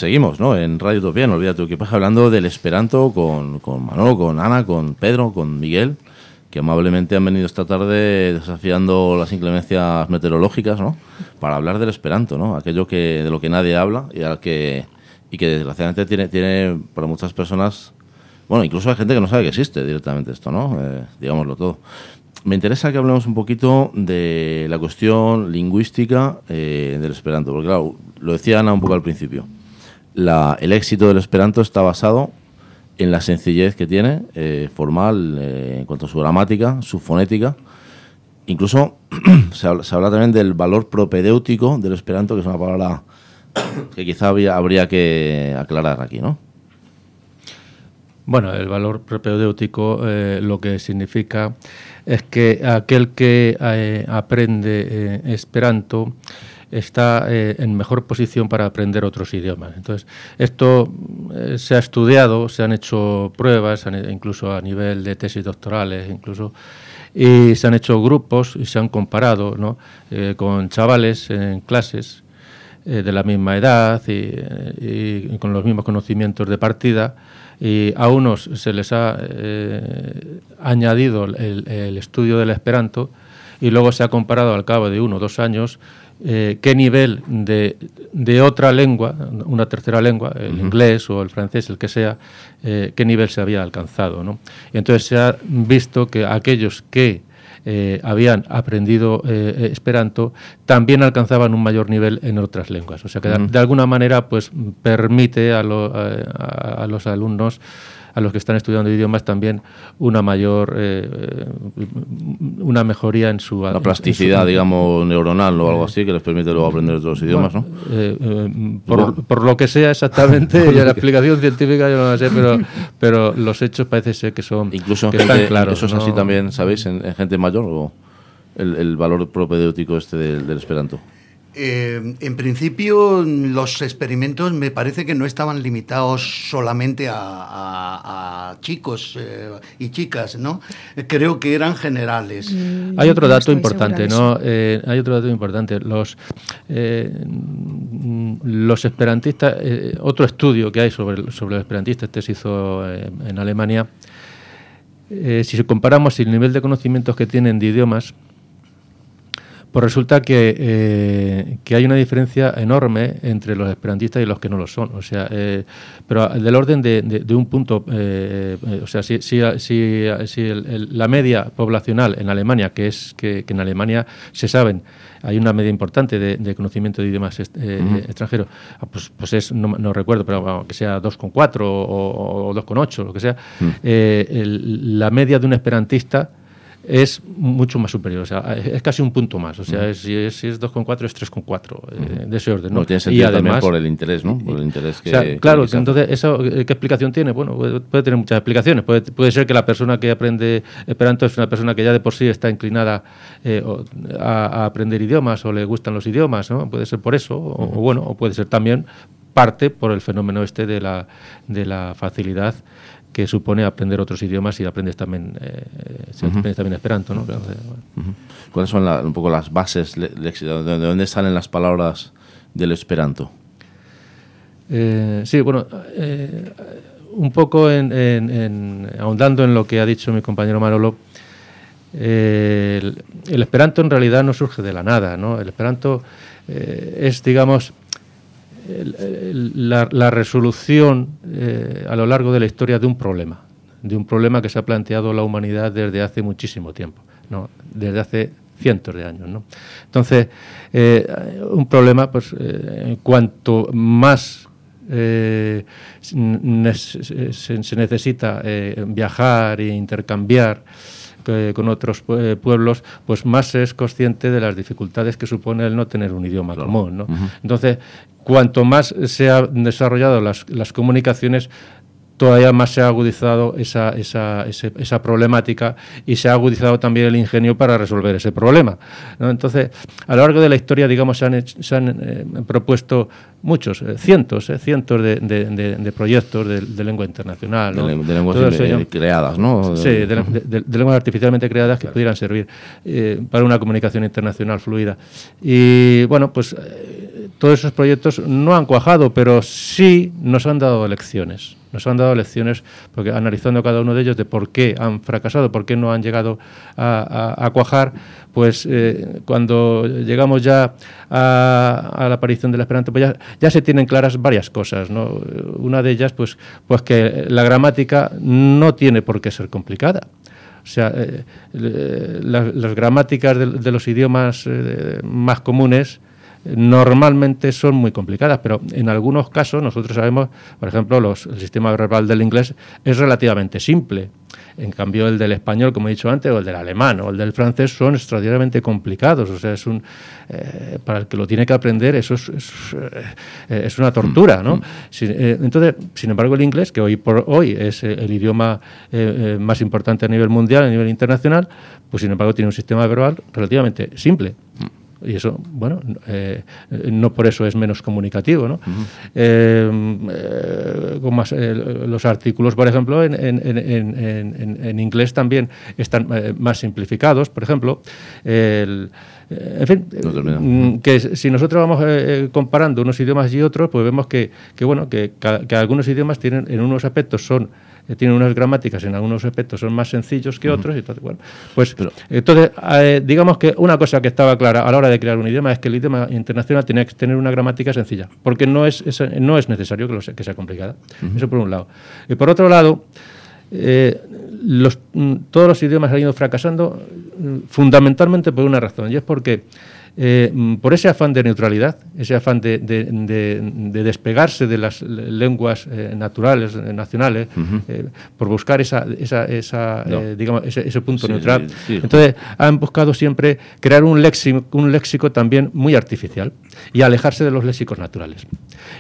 Seguimos, ¿no? En Radio Utopía, no olvida tu equipaje, hablando del Esperanto con, con Manolo, con Ana, con Pedro, con Miguel, que amablemente han venido esta tarde desafiando las inclemencias meteorológicas, ¿no? Para hablar del Esperanto, ¿no? Aquello que de lo que nadie habla y al que y que desgraciadamente tiene tiene para muchas personas, bueno, incluso hay gente que no sabe que existe directamente esto, ¿no? Eh, digámoslo todo. Me interesa que hablemos un poquito de la cuestión lingüística eh, del Esperanto, porque claro, lo decía Ana un poco al principio. La, el éxito del Esperanto está basado en la sencillez que tiene, eh, formal, eh, en cuanto a su gramática, su fonética. Incluso [clears throat] se habla, también del valor propedéutico del Esperanto, que es una palabra [coughs] que quizá había- habría que aclarar aquí, ¿no? Bueno, el valor propedéutico eh, lo que significa es que aquel que aprende Esperanto está eh, en mejor posición para aprender otros idiomas. Entonces, esto eh, se ha estudiado, se han hecho pruebas, incluso a nivel de tesis doctorales, incluso, y se han hecho grupos y se han comparado ¿no? Eh, con chavales en clases de la misma edad y, con los mismos conocimientos de partida. Y a unos se les ha añadido el, el estudio del Esperanto y luego se ha comparado al cabo de uno o dos años eh, qué nivel de, de otra lengua, una tercera lengua, el inglés o el francés, el que sea, eh, qué nivel se había alcanzado. ¿no? Y entonces se ha visto que aquellos que eh, habían aprendido eh, Esperanto también alcanzaban un mayor nivel en otras lenguas. O sea que de- de alguna manera pues permite a, lo- a- a los alumnos a los que están estudiando idiomas también una mayor eh, eh, una mejoría en su La en plasticidad, su- digamos, neuronal o algo así, que les permite luego aprender otros idiomas, ¿no? eh, eh, por, por lo que sea exactamente, y la [laughs] explicación científica yo no la sé, pero, pero los hechos parece ser que son Incluso en que gente, están claros. eso es ¿no? así también, ¿sabéis? En, en gente mayor o el, el valor propedéutico este del, del Esperanto. Eh, en principio, los experimentos me parece que no estaban limitados solamente a, a- a chicos eh, y chicas, ¿no? Creo que eran generales. Hay otro No dato importante, ¿no? Eh, hay otro dato importante. Los, eh, mm, los esperantistas, eh, otro estudio que hay sobre, los esperantistas, este se hizo eh, en Alemania. eh, si comparamos el nivel de conocimientos que tienen de idiomas, pues resulta que, eh, que hay una diferencia enorme entre los esperantistas y los que no lo son. O sea, eh, pero del orden de, de- de un punto, eh, eh, o sea, si, si, si- si el- el- la media poblacional en Alemania, que es que, que en Alemania se saben, hay una media importante de, de conocimiento de idiomas est- eh, extranjeros, ah, pues, pues es, no, no recuerdo, pero vamos, que sea 2,4 o, o, o 2,8, lo que sea, eh, el- la media de un esperantista es mucho más superior, o sea, es casi un punto más, o sea, es- si, es, si es 2,4 es 3,4, eh, de ese orden. ¿no? No, tiene Y sentido también además- por el interés, ¿no? Por el interés o que... sea, claro, entonces, ¿eso qué explicación tiene? Bueno, puede, puede tener muchas explicaciones. Puede, puede ser que la persona que aprende Esperanto es una persona que ya de por sí está inclinada eh, a aprender idiomas o le gustan los idiomas, ¿no? Puede ser por eso, o, o bueno, o puede ser también parte por el fenómeno este de la, de la facilidad que supone aprender otros idiomas y aprendes también, eh, si aprendes también Esperanto. ¿Cuáles son la- un poco las bases le- léxicas? ¿De de dónde salen las palabras del Esperanto? Eh, sí, bueno, eh, un poco en, en- en- ahondando en lo que ha dicho mi compañero Manolo, el, el esperanto en realidad no surge de la nada, ¿no? El esperanto es, digamos, la, resolución eh, a lo largo de la historia de un problema, de un problema que se ha planteado la humanidad desde hace muchísimo tiempo, ¿no? desde hace cientos de años. ¿no? Entonces, eh, un problema, pues, eh, cuanto más se, se necesita viajar e intercambiar que- con otros pue- pueblos, pues más se es consciente de las dificultades que supone el no tener un idioma común. ¿no? Entonces, cuanto más se han desarrollado las, las comunicaciones, todavía más se ha agudizado esa, esa, esa problemática y se ha agudizado también el ingenio para resolver ese problema. ¿no? Entonces, a lo largo de la historia, digamos, se han, hecho- se han, eh, propuesto muchos, eh, cientos, eh, cientos de, de- de- de proyectos de, lengua internacional. De, ¿no? len- de lenguas eso creadas, ¿no? Sí, de, lenguas artificialmente creadas que pudieran servir para una comunicación internacional fluida. Y bueno, pues todos esos proyectos no han cuajado, pero sí nos han dado lecciones. Nos han dado lecciones, porque analizando cada uno de ellos de por qué han fracasado, por qué no han llegado a, cuajar, pues eh, cuando llegamos ya a, la aparición del Esperanto, pues ya, se tienen claras varias cosas. ¿no? Una de ellas, pues, pues que la gramática no tiene por qué ser complicada. O sea, eh, las gramáticas de, los idiomas eh, más comunes normalmente son muy complicadas, pero en algunos casos nosotros sabemos, por ejemplo, los, el sistema verbal del inglés es relativamente simple. En cambio, el del español, como he dicho antes, o el del alemán o el del francés son extraordinariamente complicados. O sea, es un, eh, para el que lo tiene que aprender, eso es, es, eh, una tortura. ¿no? Mm. Eh, entonces, sin embargo, el inglés, que hoy por hoy es el idioma más importante a nivel mundial, a nivel internacional, pues sin embargo tiene un sistema verbal relativamente simple. Y eso, bueno, eh, no por eso es menos comunicativo, ¿no? Eh, eh, los artículos, por ejemplo, en, en, inglés también están más simplificados, por ejemplo. en fin, mm, que si nosotros vamos comparando unos idiomas y otros, pues vemos que, que bueno, que, que, algunos idiomas tienen, en unos aspectos son tiene unas gramáticas en algunos aspectos son más sencillos que otros. y bueno, pues entonces, eh, digamos que una cosa que estaba clara a la hora de crear un idioma es que el idioma internacional tiene que tener una gramática sencilla, porque no es, no es necesario que, lo sea, que sea complicada. Eso por un lado. Y por otro lado, eh, los, mm, todos los idiomas han ido fracasando mm, fundamentalmente por una razón, y es porque eh, mm, por ese afán de neutralidad, ese afán de, despegarse de las lenguas eh, naturales, eh, nacionales, por buscar esa, digamos, ese, punto neutral. Entonces, han buscado siempre crear un léxico, un léxico también muy artificial y alejarse de los léxicos naturales.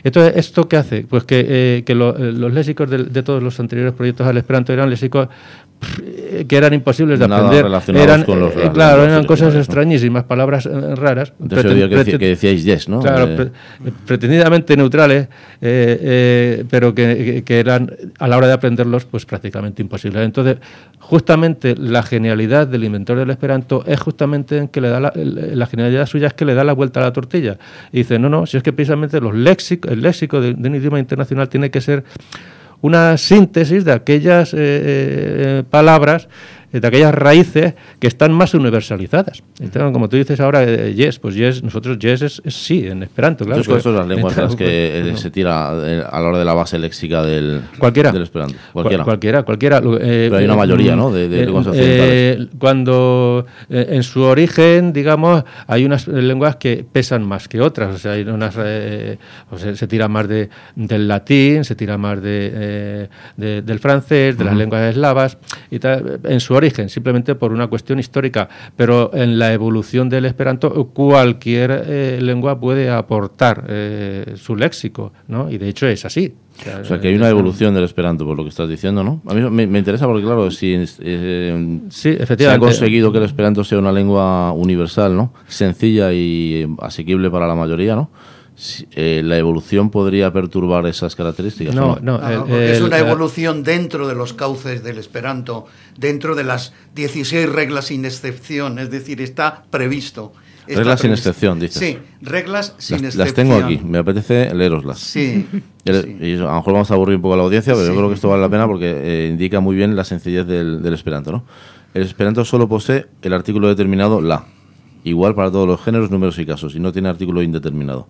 Entonces, ¿esto qué hace? Pues que, los léxicos de, todos los anteriores proyectos al Esperanto eran léxicos que eran imposibles de aprender. Eran, eh, claro, eran cosas extrañísimas, palabras eh, raras. que, decíais yes, ¿no? Claro, eh. pretendidamente neutrales, pero que, eran a la hora de aprenderlos, pues prácticamente imposibles. Entonces, justamente la genialidad del inventor del Esperanto es justamente en que le da la, la genialidad suya es que le da la vuelta a la tortilla. Y dice, no, no, si es que precisamente los léxicos, el léxico de un idioma internacional tiene que ser una síntesis de aquellas eh, eh, palabras de aquellas raíces que están más universalizadas. Entonces, como tú dices ahora, eh, yes, pues yes, nosotros yes es, sí, en esperanto, claro. Entonces, son las lenguas las que eh, se tira eh, a la hora de la base léxica del, cualquiera. del esperanto. Cualquiera. cualquiera, cualquiera. Pero hay una mayoría, ¿no? De, lenguas occidentales. cuando en su origen, digamos, hay unas lenguas que pesan más que otras. O sea, hay unas, pues, se tira más de, del latín, se tira más de, del francés, de las lenguas eslavas y tal. En su origen, simplemente por una cuestión histórica, pero en la evolución del esperanto cualquier eh, lengua puede aportar eh, su léxico, ¿no? Y de hecho es así. O sea, que hay una evolución del esperanto, por lo que estás diciendo, ¿no? A mí me, interesa porque, claro, si eh, sí, efectivamente. se ha conseguido que el esperanto sea una lengua universal, ¿no? Sencilla y asequible para la mayoría, ¿no? Eh, la evolución podría perturbar esas características. No, no, es una evolución dentro de los cauces del Esperanto, dentro de las 16 reglas sin excepción, es decir, está previsto. reglas sin excepción, dices. Sí, reglas sin las, excepción. Las tengo aquí, me apetece leeroslas. Sí, [laughs] Y a lo mejor vamos a aburrir un poco a la audiencia, pero yo creo que esto vale la pena porque eh, indica muy bien la sencillez del, del Esperanto. ¿no? El Esperanto solo posee el artículo determinado la, igual para todos los géneros, números y casos, y no tiene artículo indeterminado.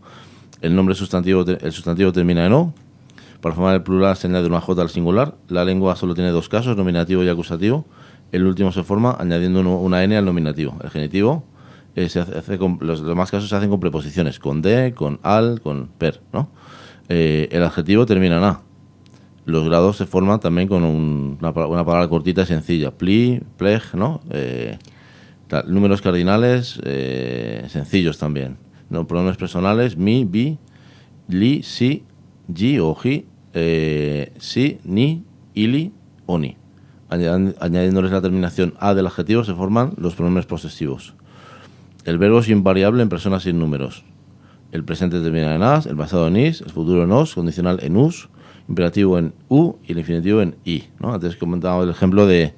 El nombre sustantivo, el sustantivo termina en O. Para formar el plural se añade una J al singular. La lengua solo tiene dos casos, nominativo y acusativo. El último se forma añadiendo una N al nominativo. El genitivo, eh, se hace, los demás casos se hacen con preposiciones, con de, con al, con per. ¿no? Eh, el adjetivo termina en A. Los grados se forman también con una, palabra cortita y sencilla. Pli, pleg, ¿no? Eh, números cardinales sencillos también no, pronombres personales, mi, bi, li, si, ji o ji, eh, si, ni, ili o ni. Añadiéndoles la terminación a del adjetivo se forman los pronombres posesivos. El verbo es invariable en personas sin números. El presente termina en as, el pasado en is, el futuro en os, condicional en us, imperativo en u y el infinitivo en i. ¿no? Antes comentaba el ejemplo de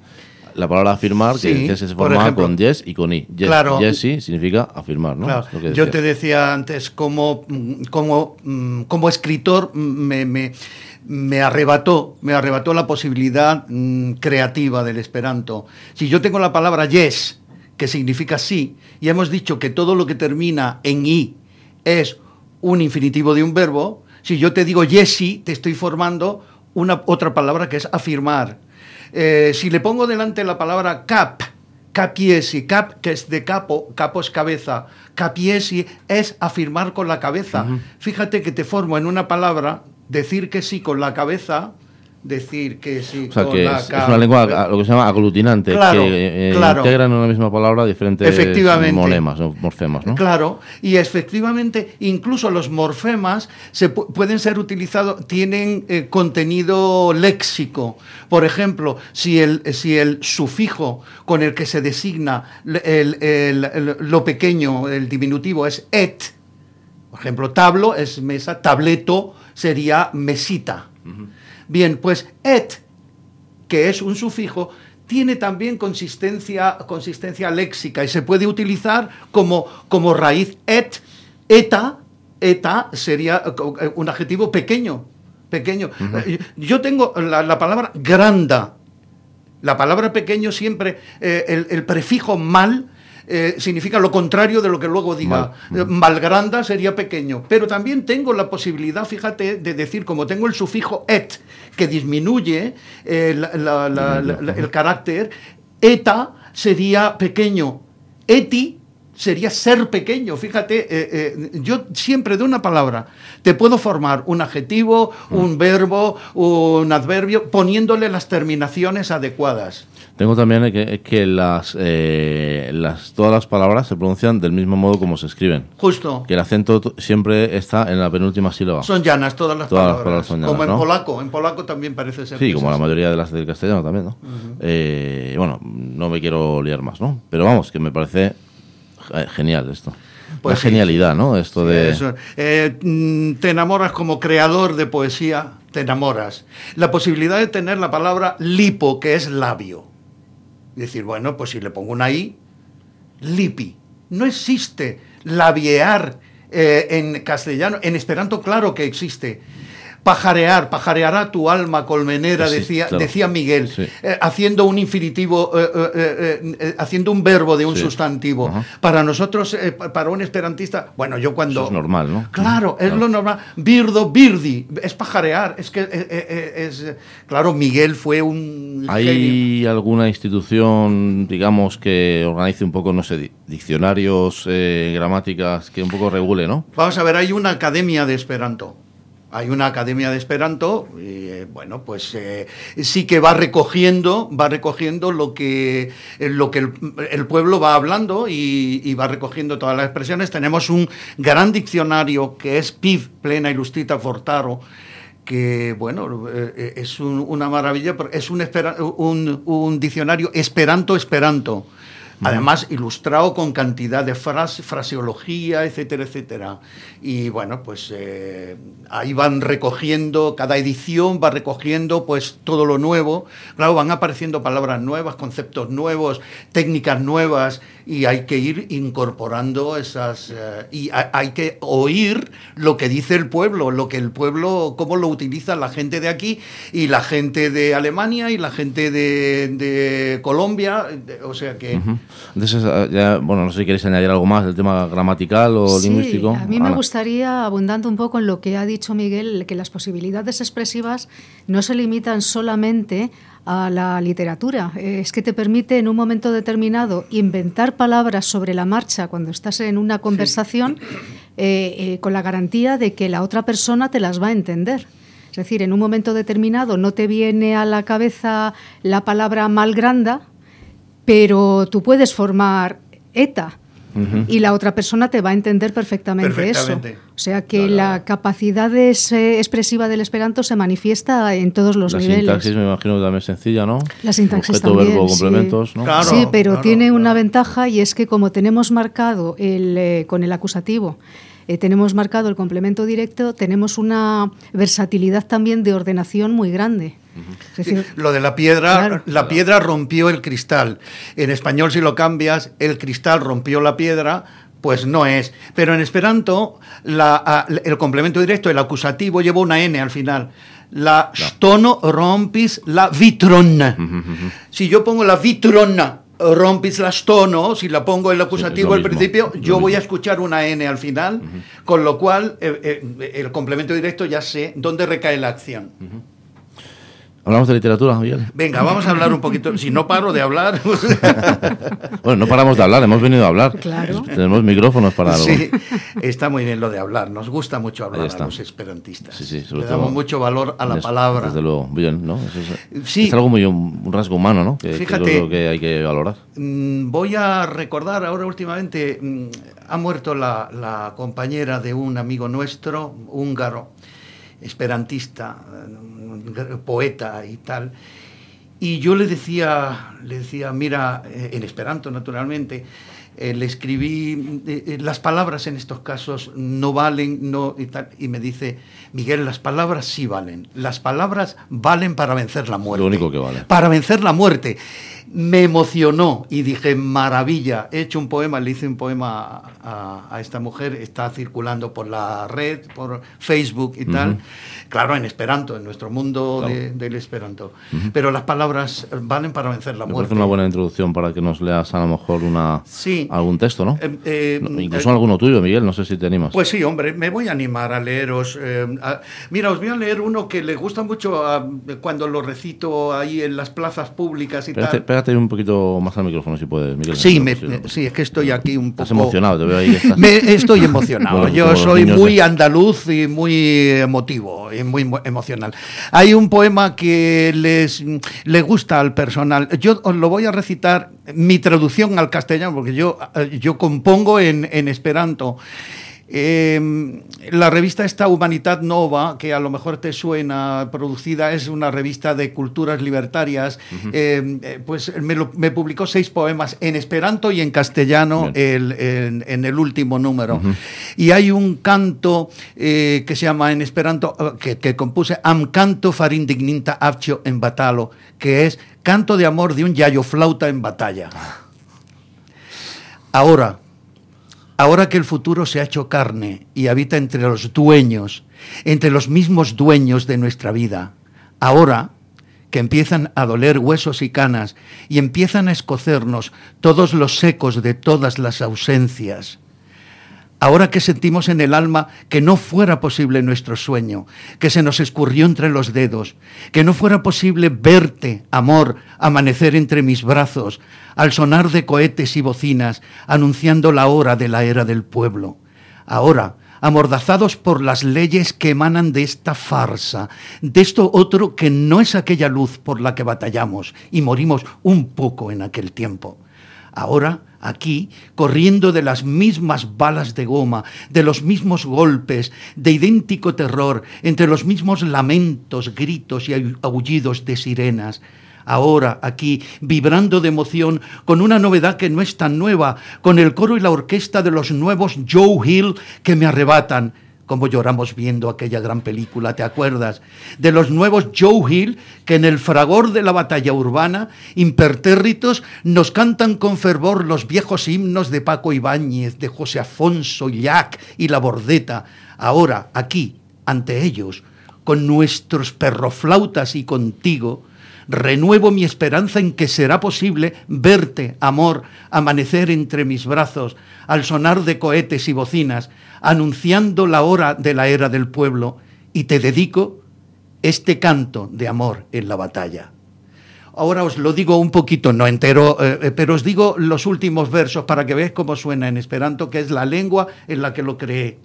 la palabra afirmar, que Sí, decías que se por forma ejemplo. con yes y con i. Yes, Claro. significa afirmar, ¿no? Claro, yo te decía antes como, como, mm, como escritor mm, me, me- me arrebató, me arrebató la posibilidad mm, creativa del esperanto. Si yo tengo la palabra yes, que significa sí, y hemos dicho que todo lo que termina en i es un infinitivo de un verbo, si yo te digo yesi, te estoy formando una otra palabra que es afirmar. Eh, si le pongo delante la palabra cap, capiesi, cap que es de capo, capo es cabeza, capiesi es afirmar con la cabeza. Fíjate que te formo en una palabra decir que sí con la cabeza, decir que sí O sea, con que es, una lengua lo que se llama aglutinante, Claro, que eh, claro. integran en una misma palabra diferentes Efectivamente. monemas o morfemas, ¿no? Claro, y efectivamente incluso los morfemas se pu- pueden ser utilizados, tienen eh, contenido léxico. Por ejemplo, si el, si el sufijo con el que se designa l- el- el- el- lo pequeño, el diminutivo, es et, por ejemplo, tablo es mesa, tableto sería mesita. Bien, pues et que es un sufijo, tiene también consistencia, consistencia léxica y se puede utilizar como, como raíz et, eta, eta sería eh, eh, un adjetivo pequeño, pequeño. Eh, Yo tengo la, la palabra granda, la palabra pequeño siempre, eh, el, el prefijo mal eh, significa lo contrario de lo que luego diga. Eh, Malgranda sería pequeño. Pero también tengo la posibilidad, fíjate, de decir, como tengo el sufijo et, que disminuye eh, la- la- la- la- la- el carácter, eta sería pequeño. Eti sería ser pequeño. Fíjate, eh, eh, yo siempre de una palabra te puedo formar un adjetivo, un verbo, un adverbio, poniéndole las terminaciones adecuadas. Tengo también que, que las, eh, las todas las palabras se pronuncian del mismo modo como se escriben. Justo. Que el acento siempre está en la penúltima sílaba. Son llanas todas las Todas las palabras. son llanas, como en ¿no? polaco. En polaco también parece ser. Sí, como la así. mayoría de las del castellano también, ¿no? Eh, bueno, no me quiero liar más, ¿no? Pero vamos, que me parece ge- genial esto. Pues sí. genialidad, ¿no? Esto de... Eso. Eh, mm, te enamoras como creador de poesía, te enamoras. La posibilidad de tener la palabra lipo, que es labio. Decir, bueno, pues si le pongo una i, lipi. No existe labiear eh, en castellano. En esperanto, claro que existe. Pajarear, pajareará tu alma colmenera, Sí, decía, claro. decía Miguel, Sí. eh, haciendo un infinitivo, eh, eh, haciendo un verbo de un Sí. sustantivo. Ajá. Para nosotros, pa- para un esperantista, bueno, yo cuando... Eso es normal, ¿no? Claro, es Claro. lo normal. Birdo, birdi, es pajarear. Es que, es, claro, Miguel fue un genio. ¿Hay alguna institución, digamos, que organice un poco, no sé, di- diccionarios, gramáticas, que un poco regule, ¿no? Vamos a ver, hay una academia de Esperanto. Hay una academia de Esperanto, y, eh, bueno, pues eh, sí que va recogiendo, va recogiendo lo que, eh, lo que el, pueblo va hablando y, va recogiendo todas las expresiones. Tenemos un gran diccionario que es PIV, Plena Ilustrita Fortaro, que, bueno, es un- una maravilla, es un diccionario esperanto-esperanto. Además, ilustrado con cantidad de frase, fraseología, etcétera, etcétera. Y bueno, pues eh, ahí van recogiendo, cada edición va recogiendo pues todo lo nuevo. Claro, van apareciendo palabras nuevas, conceptos nuevos, técnicas nuevas, y hay que ir incorporando esas. eh, y ha- hay que oír lo que dice el pueblo, lo que el pueblo, cómo lo utiliza la gente de aquí, y la gente de Alemania, y la gente de, de Colombia. de- o sea que. Entonces, eh, ya, bueno, no sé si queréis añadir algo más del tema gramatical o Sí, lingüístico. a mí me gustaría, abundando un poco en lo que ha dicho Miguel, que las posibilidades expresivas no se limitan solamente a la literatura. Eh, Es que te permite en un momento determinado inventar palabras sobre la marcha cuando estás en una conversación eh, eh, con la garantía de que la otra persona te las va a entender. Es decir, en un momento determinado no te viene a la cabeza la palabra malgranda, pero tú puedes formar ETA y la otra persona te va a entender perfectamente, Perfectamente. eso. O sea que la capacidad de ese- expresiva del esperanto se manifiesta en todos los La niveles. sintaxis me imagino que también es sencilla, ¿no? La sintaxis Objeto, también, verbo, sí. complementos, ¿no? Claro. sí, pero claro, tiene una ventaja y es que como tenemos marcado el, eh, con el acusativo eh, tenemos marcado el complemento directo, tenemos una versatilidad también de ordenación muy grande. lo de la piedra, la piedra rompió el cristal. En español, si lo cambias, el cristal rompió la piedra, pues no es. Pero en Esperanto, el complemento directo, el acusativo, lleva una N al final. La stono rompis la vitrona. Si yo pongo la vitrona rompis la stono, si la pongo el acusativo al principio, yo voy a escuchar una N al final, con lo cual eh, eh, el complemento directo ya sé dónde recae la acción. ¿Hablamos de literatura, Miguel? Venga, vamos a hablar un poquito. Si no paro de hablar. [laughs] bueno, no paramos de hablar, hemos venido a hablar. Claro. Tenemos micrófonos para algo. Sí, está muy bien lo de hablar. Nos gusta mucho hablar a los esperantistas. Sí, sí, sobre Le damos mucho valor a la palabra. Desde luego, bien, ¿no? es, sí. es algo muy un rasgo humano, ¿no? Que, Fíjate, que hay que valorar. Mm, voy a recordar ahora últimamente, mm, ha muerto la compañera de un amigo nuestro, húngaro esperantista, poeta y tal. Y yo le decía, le decía, mira, eh, en esperanto naturalmente, eh, le escribí, eh, las palabras en estos casos no valen, no, y, tal, y me dice, Miguel, las palabras sí valen, las palabras valen para vencer la muerte. Lo único que vale. Para vencer la muerte me emocionó y dije, maravilla, he hecho un poema, le hice un poema a, esta mujer, está circulando por la red, por Facebook y tal, claro, en esperanto, en nuestro mundo del esperanto. Pero las palabras valen para vencer la muerte. Es una buena introducción para que nos leas a lo mejor una, algún texto, ¿no? Eh, eh, incluso alguno tuyo, Miguel, no sé si te animas. Pues sí, hombre, me voy a animar a leeros. Eh, mira, os voy a leer uno que le gusta mucho cuando lo recito ahí en las plazas públicas y tal un poquito más al micrófono si puedes, Miguel. Sí, sí, es que estoy aquí un poco... Estás emocionado, te veo ahí. estoy emocionado. Yo soy muy andaluz y muy emotivo y muy emocional. Hay un poema que les, le gusta al personal. Yo os lo voy a recitar, mi traducción al castellano, porque yo, yo compongo en, en esperanto. Em, la revista esta Humanidad Nova, que a lo mejor te suena producida, es una revista de culturas libertarias, em, eh, pues me, publicó seis poemas en esperanto y en castellano en, el último número. Y hay un canto eh, que se llama en esperanto, eh, que, compuse Am canto farindigninta avcio en batalo, que es canto de amor de un yayo flauta en batalla. Ahora, Ahora que el futuro se ha hecho carne y habita entre los dueños, entre los mismos dueños de nuestra vida, ahora que empiezan a doler huesos y canas y empiezan a escocernos todos los secos de todas las ausencias, Ahora que sentimos en el alma que no fuera posible nuestro sueño, que se nos escurrió entre los dedos, que no fuera posible verte, amor, amanecer entre mis brazos, al sonar de cohetes y bocinas, anunciando la hora de la era del pueblo. Ahora, amordazados por las leyes que emanan de esta farsa, de esto otro que no es aquella luz por la que batallamos y morimos un poco en aquel tiempo. Ahora, aquí, corriendo de las mismas balas de goma, de los mismos golpes, de idéntico terror, entre los mismos lamentos, gritos y aullidos de sirenas. Ahora, aquí, vibrando de emoción, con una novedad que no es tan nueva, con el coro y la orquesta de los nuevos Joe Hill que me arrebatan, como lloramos viendo aquella gran película, ¿te acuerdas? De los nuevos Joe Hill que en el fragor de la batalla urbana, impertérritos, nos cantan con fervor los viejos himnos de Paco Ibáñez, de José Afonso, Llac y La Bordeta. Ahora, aquí, ante ellos, con nuestros perroflautas y contigo, renuevo mi esperanza en que será posible verte, amor, amanecer entre mis brazos, al sonar de cohetes y bocinas, anunciando la hora de la era del pueblo, y te dedico este canto de amor en la batalla. Ahora os lo digo un poquito, no entero, eh, eh, pero os digo los últimos versos para que veáis cómo suena en esperanto, que es la lengua en la que lo creé.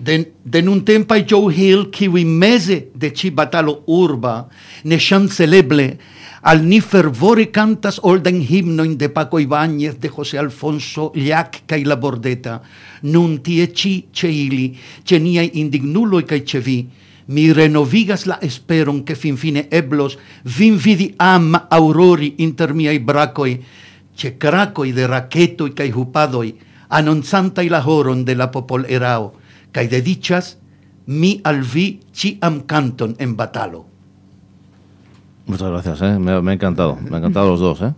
de, de nun tempai Joe Hill kiwi mese de ci batalo urba ne chanceleble al ni fervore cantas olden himnoin de Paco Ibáñez, de José Alfonso, Llac cae la bordeta, nun tie ci ce ili, ce niai indignuloi cae ce vi, mi renovigas la esperon che finfine eblos vin vidi am aurori inter miai bracoi, ce cracoi de raquetoi cae jupadoi, annonzantai la horon de la popol erao, que de dichas mi alvi chi am canton en batalo. Muchas gracias, ¿eh? me, me ha encantado, me ha encantado los dos. ¿eh?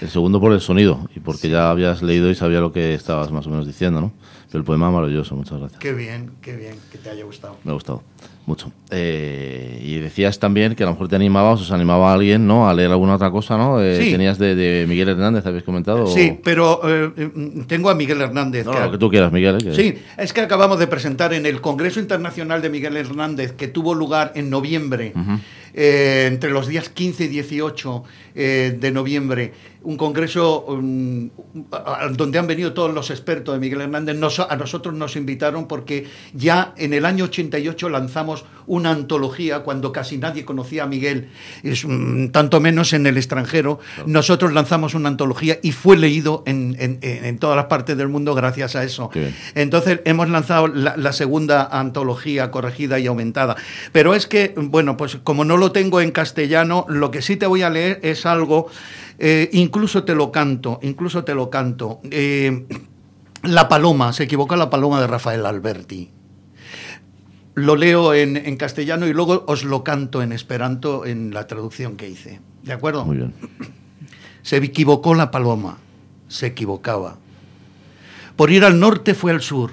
El segundo por el sonido y porque ya habías leído y sabía lo que estabas más o menos diciendo, ¿no? Pero el poema maravilloso, muchas gracias. Qué bien, qué bien, que te haya gustado. Me ha gustado mucho. Eh, y decías también que a lo mejor te animabas, os animaba a alguien, ¿no? A leer alguna otra cosa, ¿no? Eh, Sí. Tenías de, de Miguel Hernández, habéis comentado. Sí, pero eh, tengo a Miguel Hernández. No, que- lo que tú quieras, Miguel. ¿eh? que- Sí, es que acabamos de presentar en el Congreso Internacional de Miguel Hernández, que tuvo lugar en noviembre, eh, entre los días 15 y 18 eh, de noviembre, un congreso um, donde han venido todos los expertos de Miguel Hernández. Nos- a nosotros nos invitaron porque ya en el año 88 lanzamos una antología cuando casi nadie conocía a Miguel, es, mm, tanto menos en el extranjero. Nosotros lanzamos una antología y fue leído en, en- en- todas las partes del mundo gracias a eso. Entonces hemos lanzado la, la segunda antología corregida y aumentada. Pero es que, bueno, pues como no lo tengo en castellano, lo que sí te voy a leer es algo, eh, incluso te lo canto, incluso te lo canto. Eh, la paloma, se equivocó la paloma de Rafael Alberti. Lo leo en, en castellano y luego os lo canto en esperanto en la traducción que hice. ¿De acuerdo? Muy bien. Se equivocó la paloma, se equivocaba. Por ir al norte fue al sur.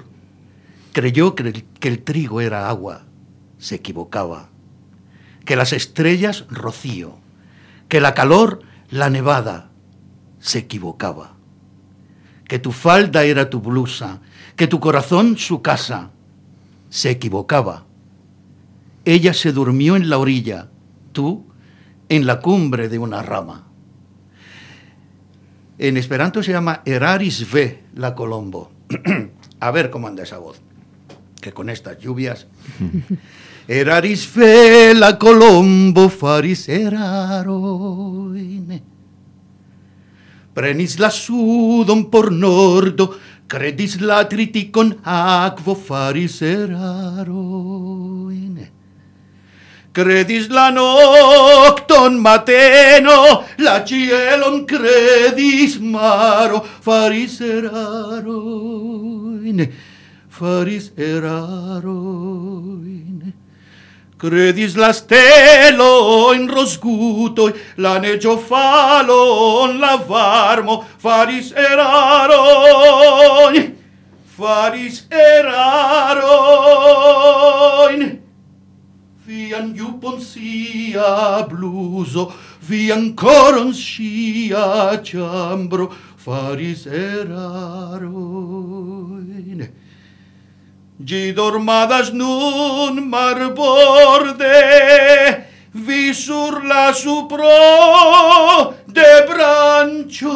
Creyó que el, que el trigo era agua, se equivocaba. Que las estrellas rocío, que la calor la nevada, se equivocaba. Que tu falda era tu blusa, que tu corazón su casa, se equivocaba. Ella se durmió en la orilla, tú en la cumbre de una rama. En esperanto se llama Eraris ve la Colombo. [clears throat] A ver cómo anda esa voz. Que con estas lluvias. [laughs] Eraris ve la Colombo faris eraroine. Prenis la sudon por nordo, Credis la triticon aquo faris eraroin. Credis la nocton mateno, la cielon credis maro, faris eraroin, faris eraroin. Credis la stelo in rosgutoi, la neĝo falon, la varmo faris eraron, faris eraron. Vian jupon sia bluso, vian coron sia ciambro, faris eraron. Gi dormadas nun marborde, vi sur la supro de brancio,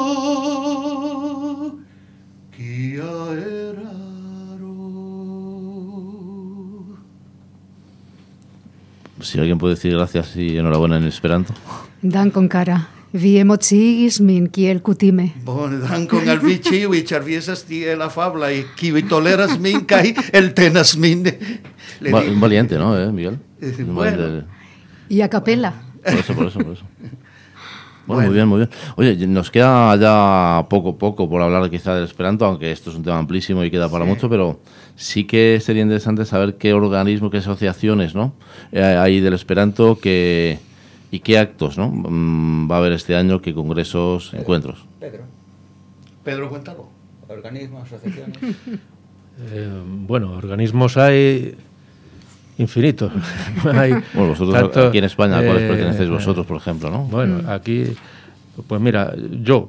quia eraro. Si alguien puede decir gracias y enhorabuena en Esperanto. Dan con cara. Vi emocigis min kiel kutime. Bon, dankon al vi ĉiuj, ĉar vi estas tiel afabla y kiuj toleras min kaj eltenas min. Va- valiente, ¿no, eh, Miguel? Eh, Un bueno. valiente. Y a capela. Por eso, por eso, por eso. Bueno, Bueno. muy bien, muy bien. Oye, nos queda ya poco poco por hablar quizá del Esperanto, aunque esto es un tema amplísimo y queda para mucho, pero sí que sería interesante saber qué organismos, qué asociaciones ¿no? Eh, hay del Esperanto que, y qué actos ¿no? Mm, va a haber este año, qué congresos, encuentros. Pedro, Pedro, cuéntalo. organismos, asociaciones. [laughs] Eh, bueno, organismos hay infinitos. [laughs] Hay Bueno, vosotros tanto, aquí en España, ¿a cuáles eh, pertenecéis vosotros, por ejemplo? ¿no? Bueno, aquí, pues mira, yo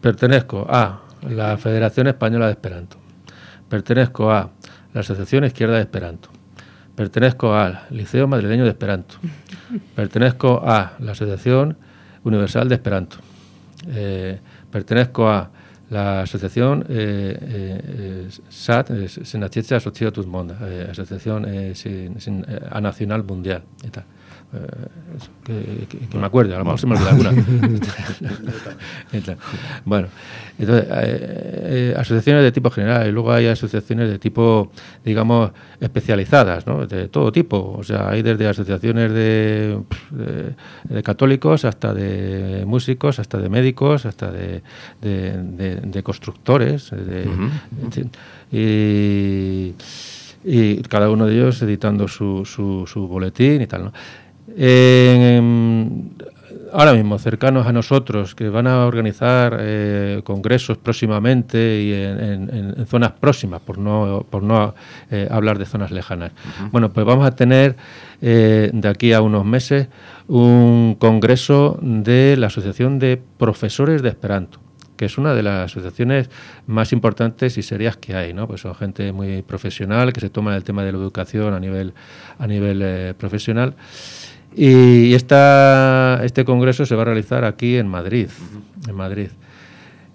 pertenezco a la Federación Española de Esperanto, pertenezco a la Asociación Izquierda de Esperanto, pertenezco al Liceo Madrileño de Esperanto, pertenezco a la Asociación Universal de Esperanto, eh, pertenezco a la Asociación eh, eh, eh, SAT, eh, Senatiecha Asociatus Monda, eh, Asociación eh, sin- sin- eh, a Nacional Mundial y tal. Eh, que, que- que me acuerde, a lo mejor se me olvida alguna. [laughs] Bueno, entonces, eh, eh, asociaciones de tipo general y luego hay asociaciones de tipo, digamos, especializadas, ¿no? de todo tipo. O sea, hay desde asociaciones de, de- de católicos hasta de músicos, hasta de médicos, hasta de, de- constructores, y, cada uno de ellos editando su, su, boletín y tal. ¿no? Ahora mismo cercanos a nosotros, que van a organizar eh, congresos próximamente y en, zonas próximas, por no, por no eh, hablar de zonas lejanas. Bueno, pues vamos a tener eh, de aquí a unos meses un congreso de la Asociación de Profesores de Esperanto que es una de las asociaciones más importantes y serias que hay, ¿no? Pues son gente muy profesional que se toma el tema de la educación a nivel a nivel profesional y esta, este congreso se va a realizar aquí en Madrid. En Madrid.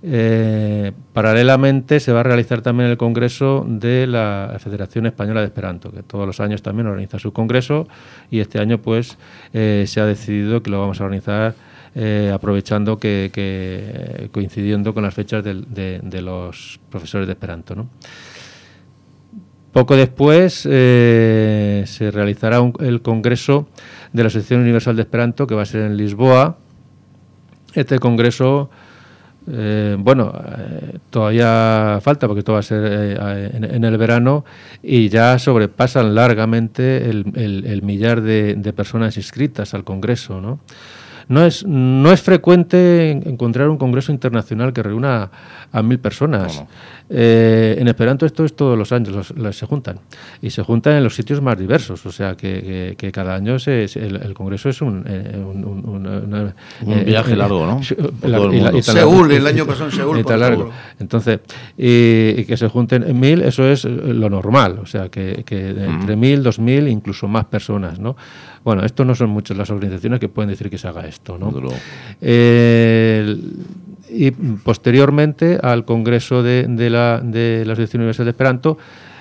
Eh, paralelamente se va a realizar también el congreso de la Federación Española de Esperanto, que todos los años también organiza su congreso y este año pues eh, se ha decidido que lo vamos a organizar eh, aprovechando que, coincidiendo con las fechas de, los profesores de Esperanto. ¿no? Poco después se realizará el congreso de la Asociación Universal de Esperanto, que va a ser en Lisboa. Este congreso, eh, bueno, eh, todavía falta porque todo va a ser eh, en, el verano y ya sobrepasan largamente el, millar de, de, personas inscritas al congreso, ¿no? No es, no es frecuente encontrar un congreso internacional que reúna a mil personas. Eh, en Esperanto esto es todos los años, se juntan. Y se juntan en los sitios más diversos. O sea que, cada año el, congreso es un, eh, un, eh, viaje largo, ¿no? [laughs] Seúl, el año pasado en Seúl. Y largo. Entonces, y, que se junten en mil, eso es lo normal. O sea que, entre mil, dos mil, incluso más personas, ¿no? Bueno, esto no son muchas las organizaciones que pueden decir que se haga esto, ¿no? y posteriormente al Congreso de, la, de la Asociación Universal de Esperanto,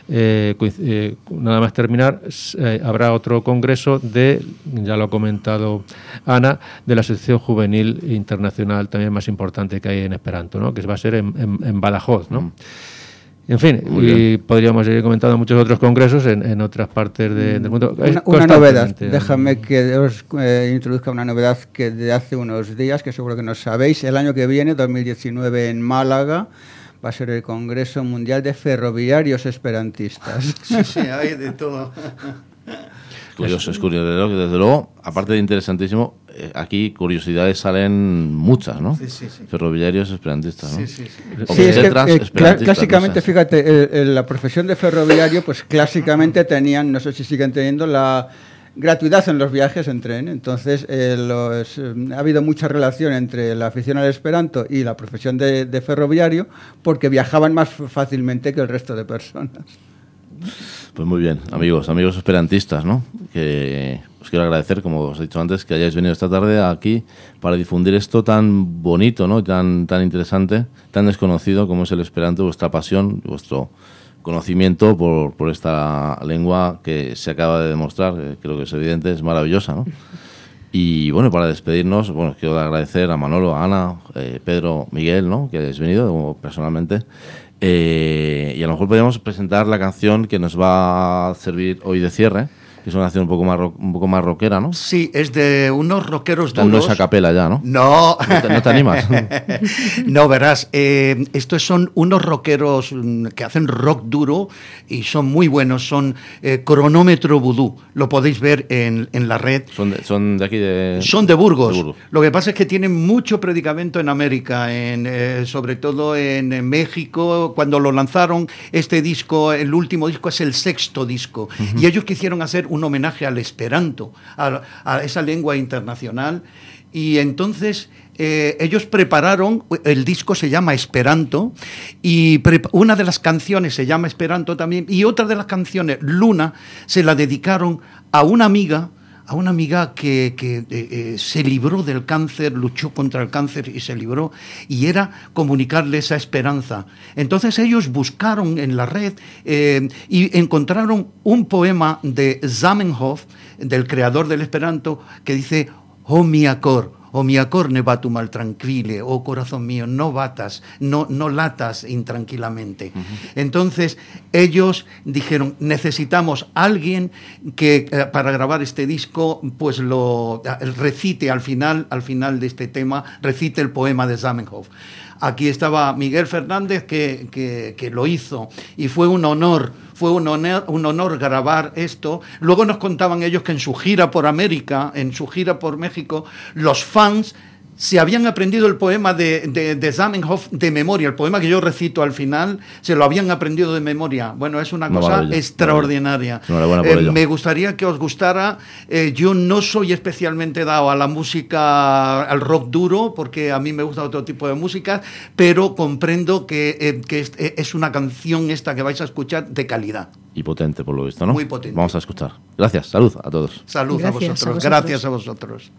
eh, eh, nada más terminar, eh, habrá otro congreso de, ya lo ha comentado Ana, de la Asociación Juvenil Internacional también más importante que hay en Esperanto, ¿no? que va a ser en, en, Badajoz. ¿no? Mm. En fin, y podríamos seguir comentando muchos otros congresos en, otras partes del mundo. Una, novedad, déjame que os eh, introduzca una novedad que de hace unos días, que seguro que no sabéis, el año que viene, 2019, en Málaga, va a ser el Congreso Mundial de Ferroviarios Esperantistas. [laughs] Sí, sí, hay de todo. Curioso, es curioso. Desde luego, aparte de interesantísimo, eh, aquí curiosidades salen muchas, ¿no? Sí, sí, sí. Ferroviarios esperantistas, ¿no? Sí, sí, sí. es que, eh, clásicamente, fíjate, eh, la profesión de ferroviario, pues clásicamente tenían, no sé si siguen teniendo la gratuidad en los viajes en tren. Entonces, ha habido mucha relación entre la afición al esperanto y la profesión de, de ferroviario porque viajaban más fácilmente que el resto de personas. Pues muy bien, amigos, amigos esperantistas, ¿no? Que os quiero agradecer, como os he dicho antes, que hayáis venido esta tarde aquí para difundir esto tan bonito, ¿no? Tan, tan interesante, tan desconocido como es el esperanto, vuestra pasión, vuestro conocimiento por, por esta lengua que se acaba de demostrar, creo que es evidente, es maravillosa, ¿no? Y bueno, para despedirnos, bueno, quiero agradecer a Manolo, a Ana, eh, Pedro, Miguel, ¿no? Que habéis venido personalmente. Eh, y a lo mejor podríamos presentar la canción que nos va a servir hoy de cierre que es una canción un poco más un poco más rockera, ¿no? Sí, es de unos rockeros duros. No es a capela ya, ¿no? No. ¿No te, animas? [laughs] [laughs] no, verás, eh, estos son unos rockeros mm, que hacen rock duro y son muy buenos, son eh, Cronómetro Vudú, lo podéis ver en, en la red. Son de, son de aquí de... Son de Burgos. Lo que pasa es que tienen mucho predicamento en América, en, eh, sobre todo en, México, cuando lo lanzaron, este disco, el último disco es el sexto disco, y ellos quisieron hacer un homenaje al esperanto, a, esa lengua internacional. Y entonces eh, ellos prepararon, el disco se llama Esperanto, y una de las canciones se llama Esperanto también, y otra de las canciones, Luna, se la dedicaron a una amiga a una amiga que, eh, eh, se libró del cáncer, luchó contra el cáncer y se libró, y era comunicarle esa esperanza. Entonces ellos buscaron en la red eh, y encontraron un poema de Zamenhof, del creador del Esperanto, que dice, Oh mi o mi acorne va tu mal tranquile, oh corazón mío, no batas, no, no latas intranquilamente. Entonces ellos dijeron, necesitamos alguien que eh, para grabar este disco, pues lo recite al final, al final de este tema, recite el poema de Zamenhof. Aquí estaba Miguel Fernández que, que, lo hizo y fue un honor fue un honor, un honor grabar esto. Luego nos contaban ellos que en su gira por América, en su gira por México, los fans se habían aprendido el poema de, de, Zamenhof de memoria, el poema que yo recito al final, se lo habían aprendido de memoria. Bueno, es una, cosa extraordinaria. Eh, me gustaría que os gustara. Eh, yo no soy especialmente dado a la música, al rock duro, porque a mí me gusta otro tipo de música, pero comprendo que, eh, que es, es, una canción esta que vais a escuchar de calidad. Y potente, por lo visto, ¿no? Muy potente. Vamos a escuchar. Gracias, salud a todos. Salud a vosotros. Gracias a vosotros.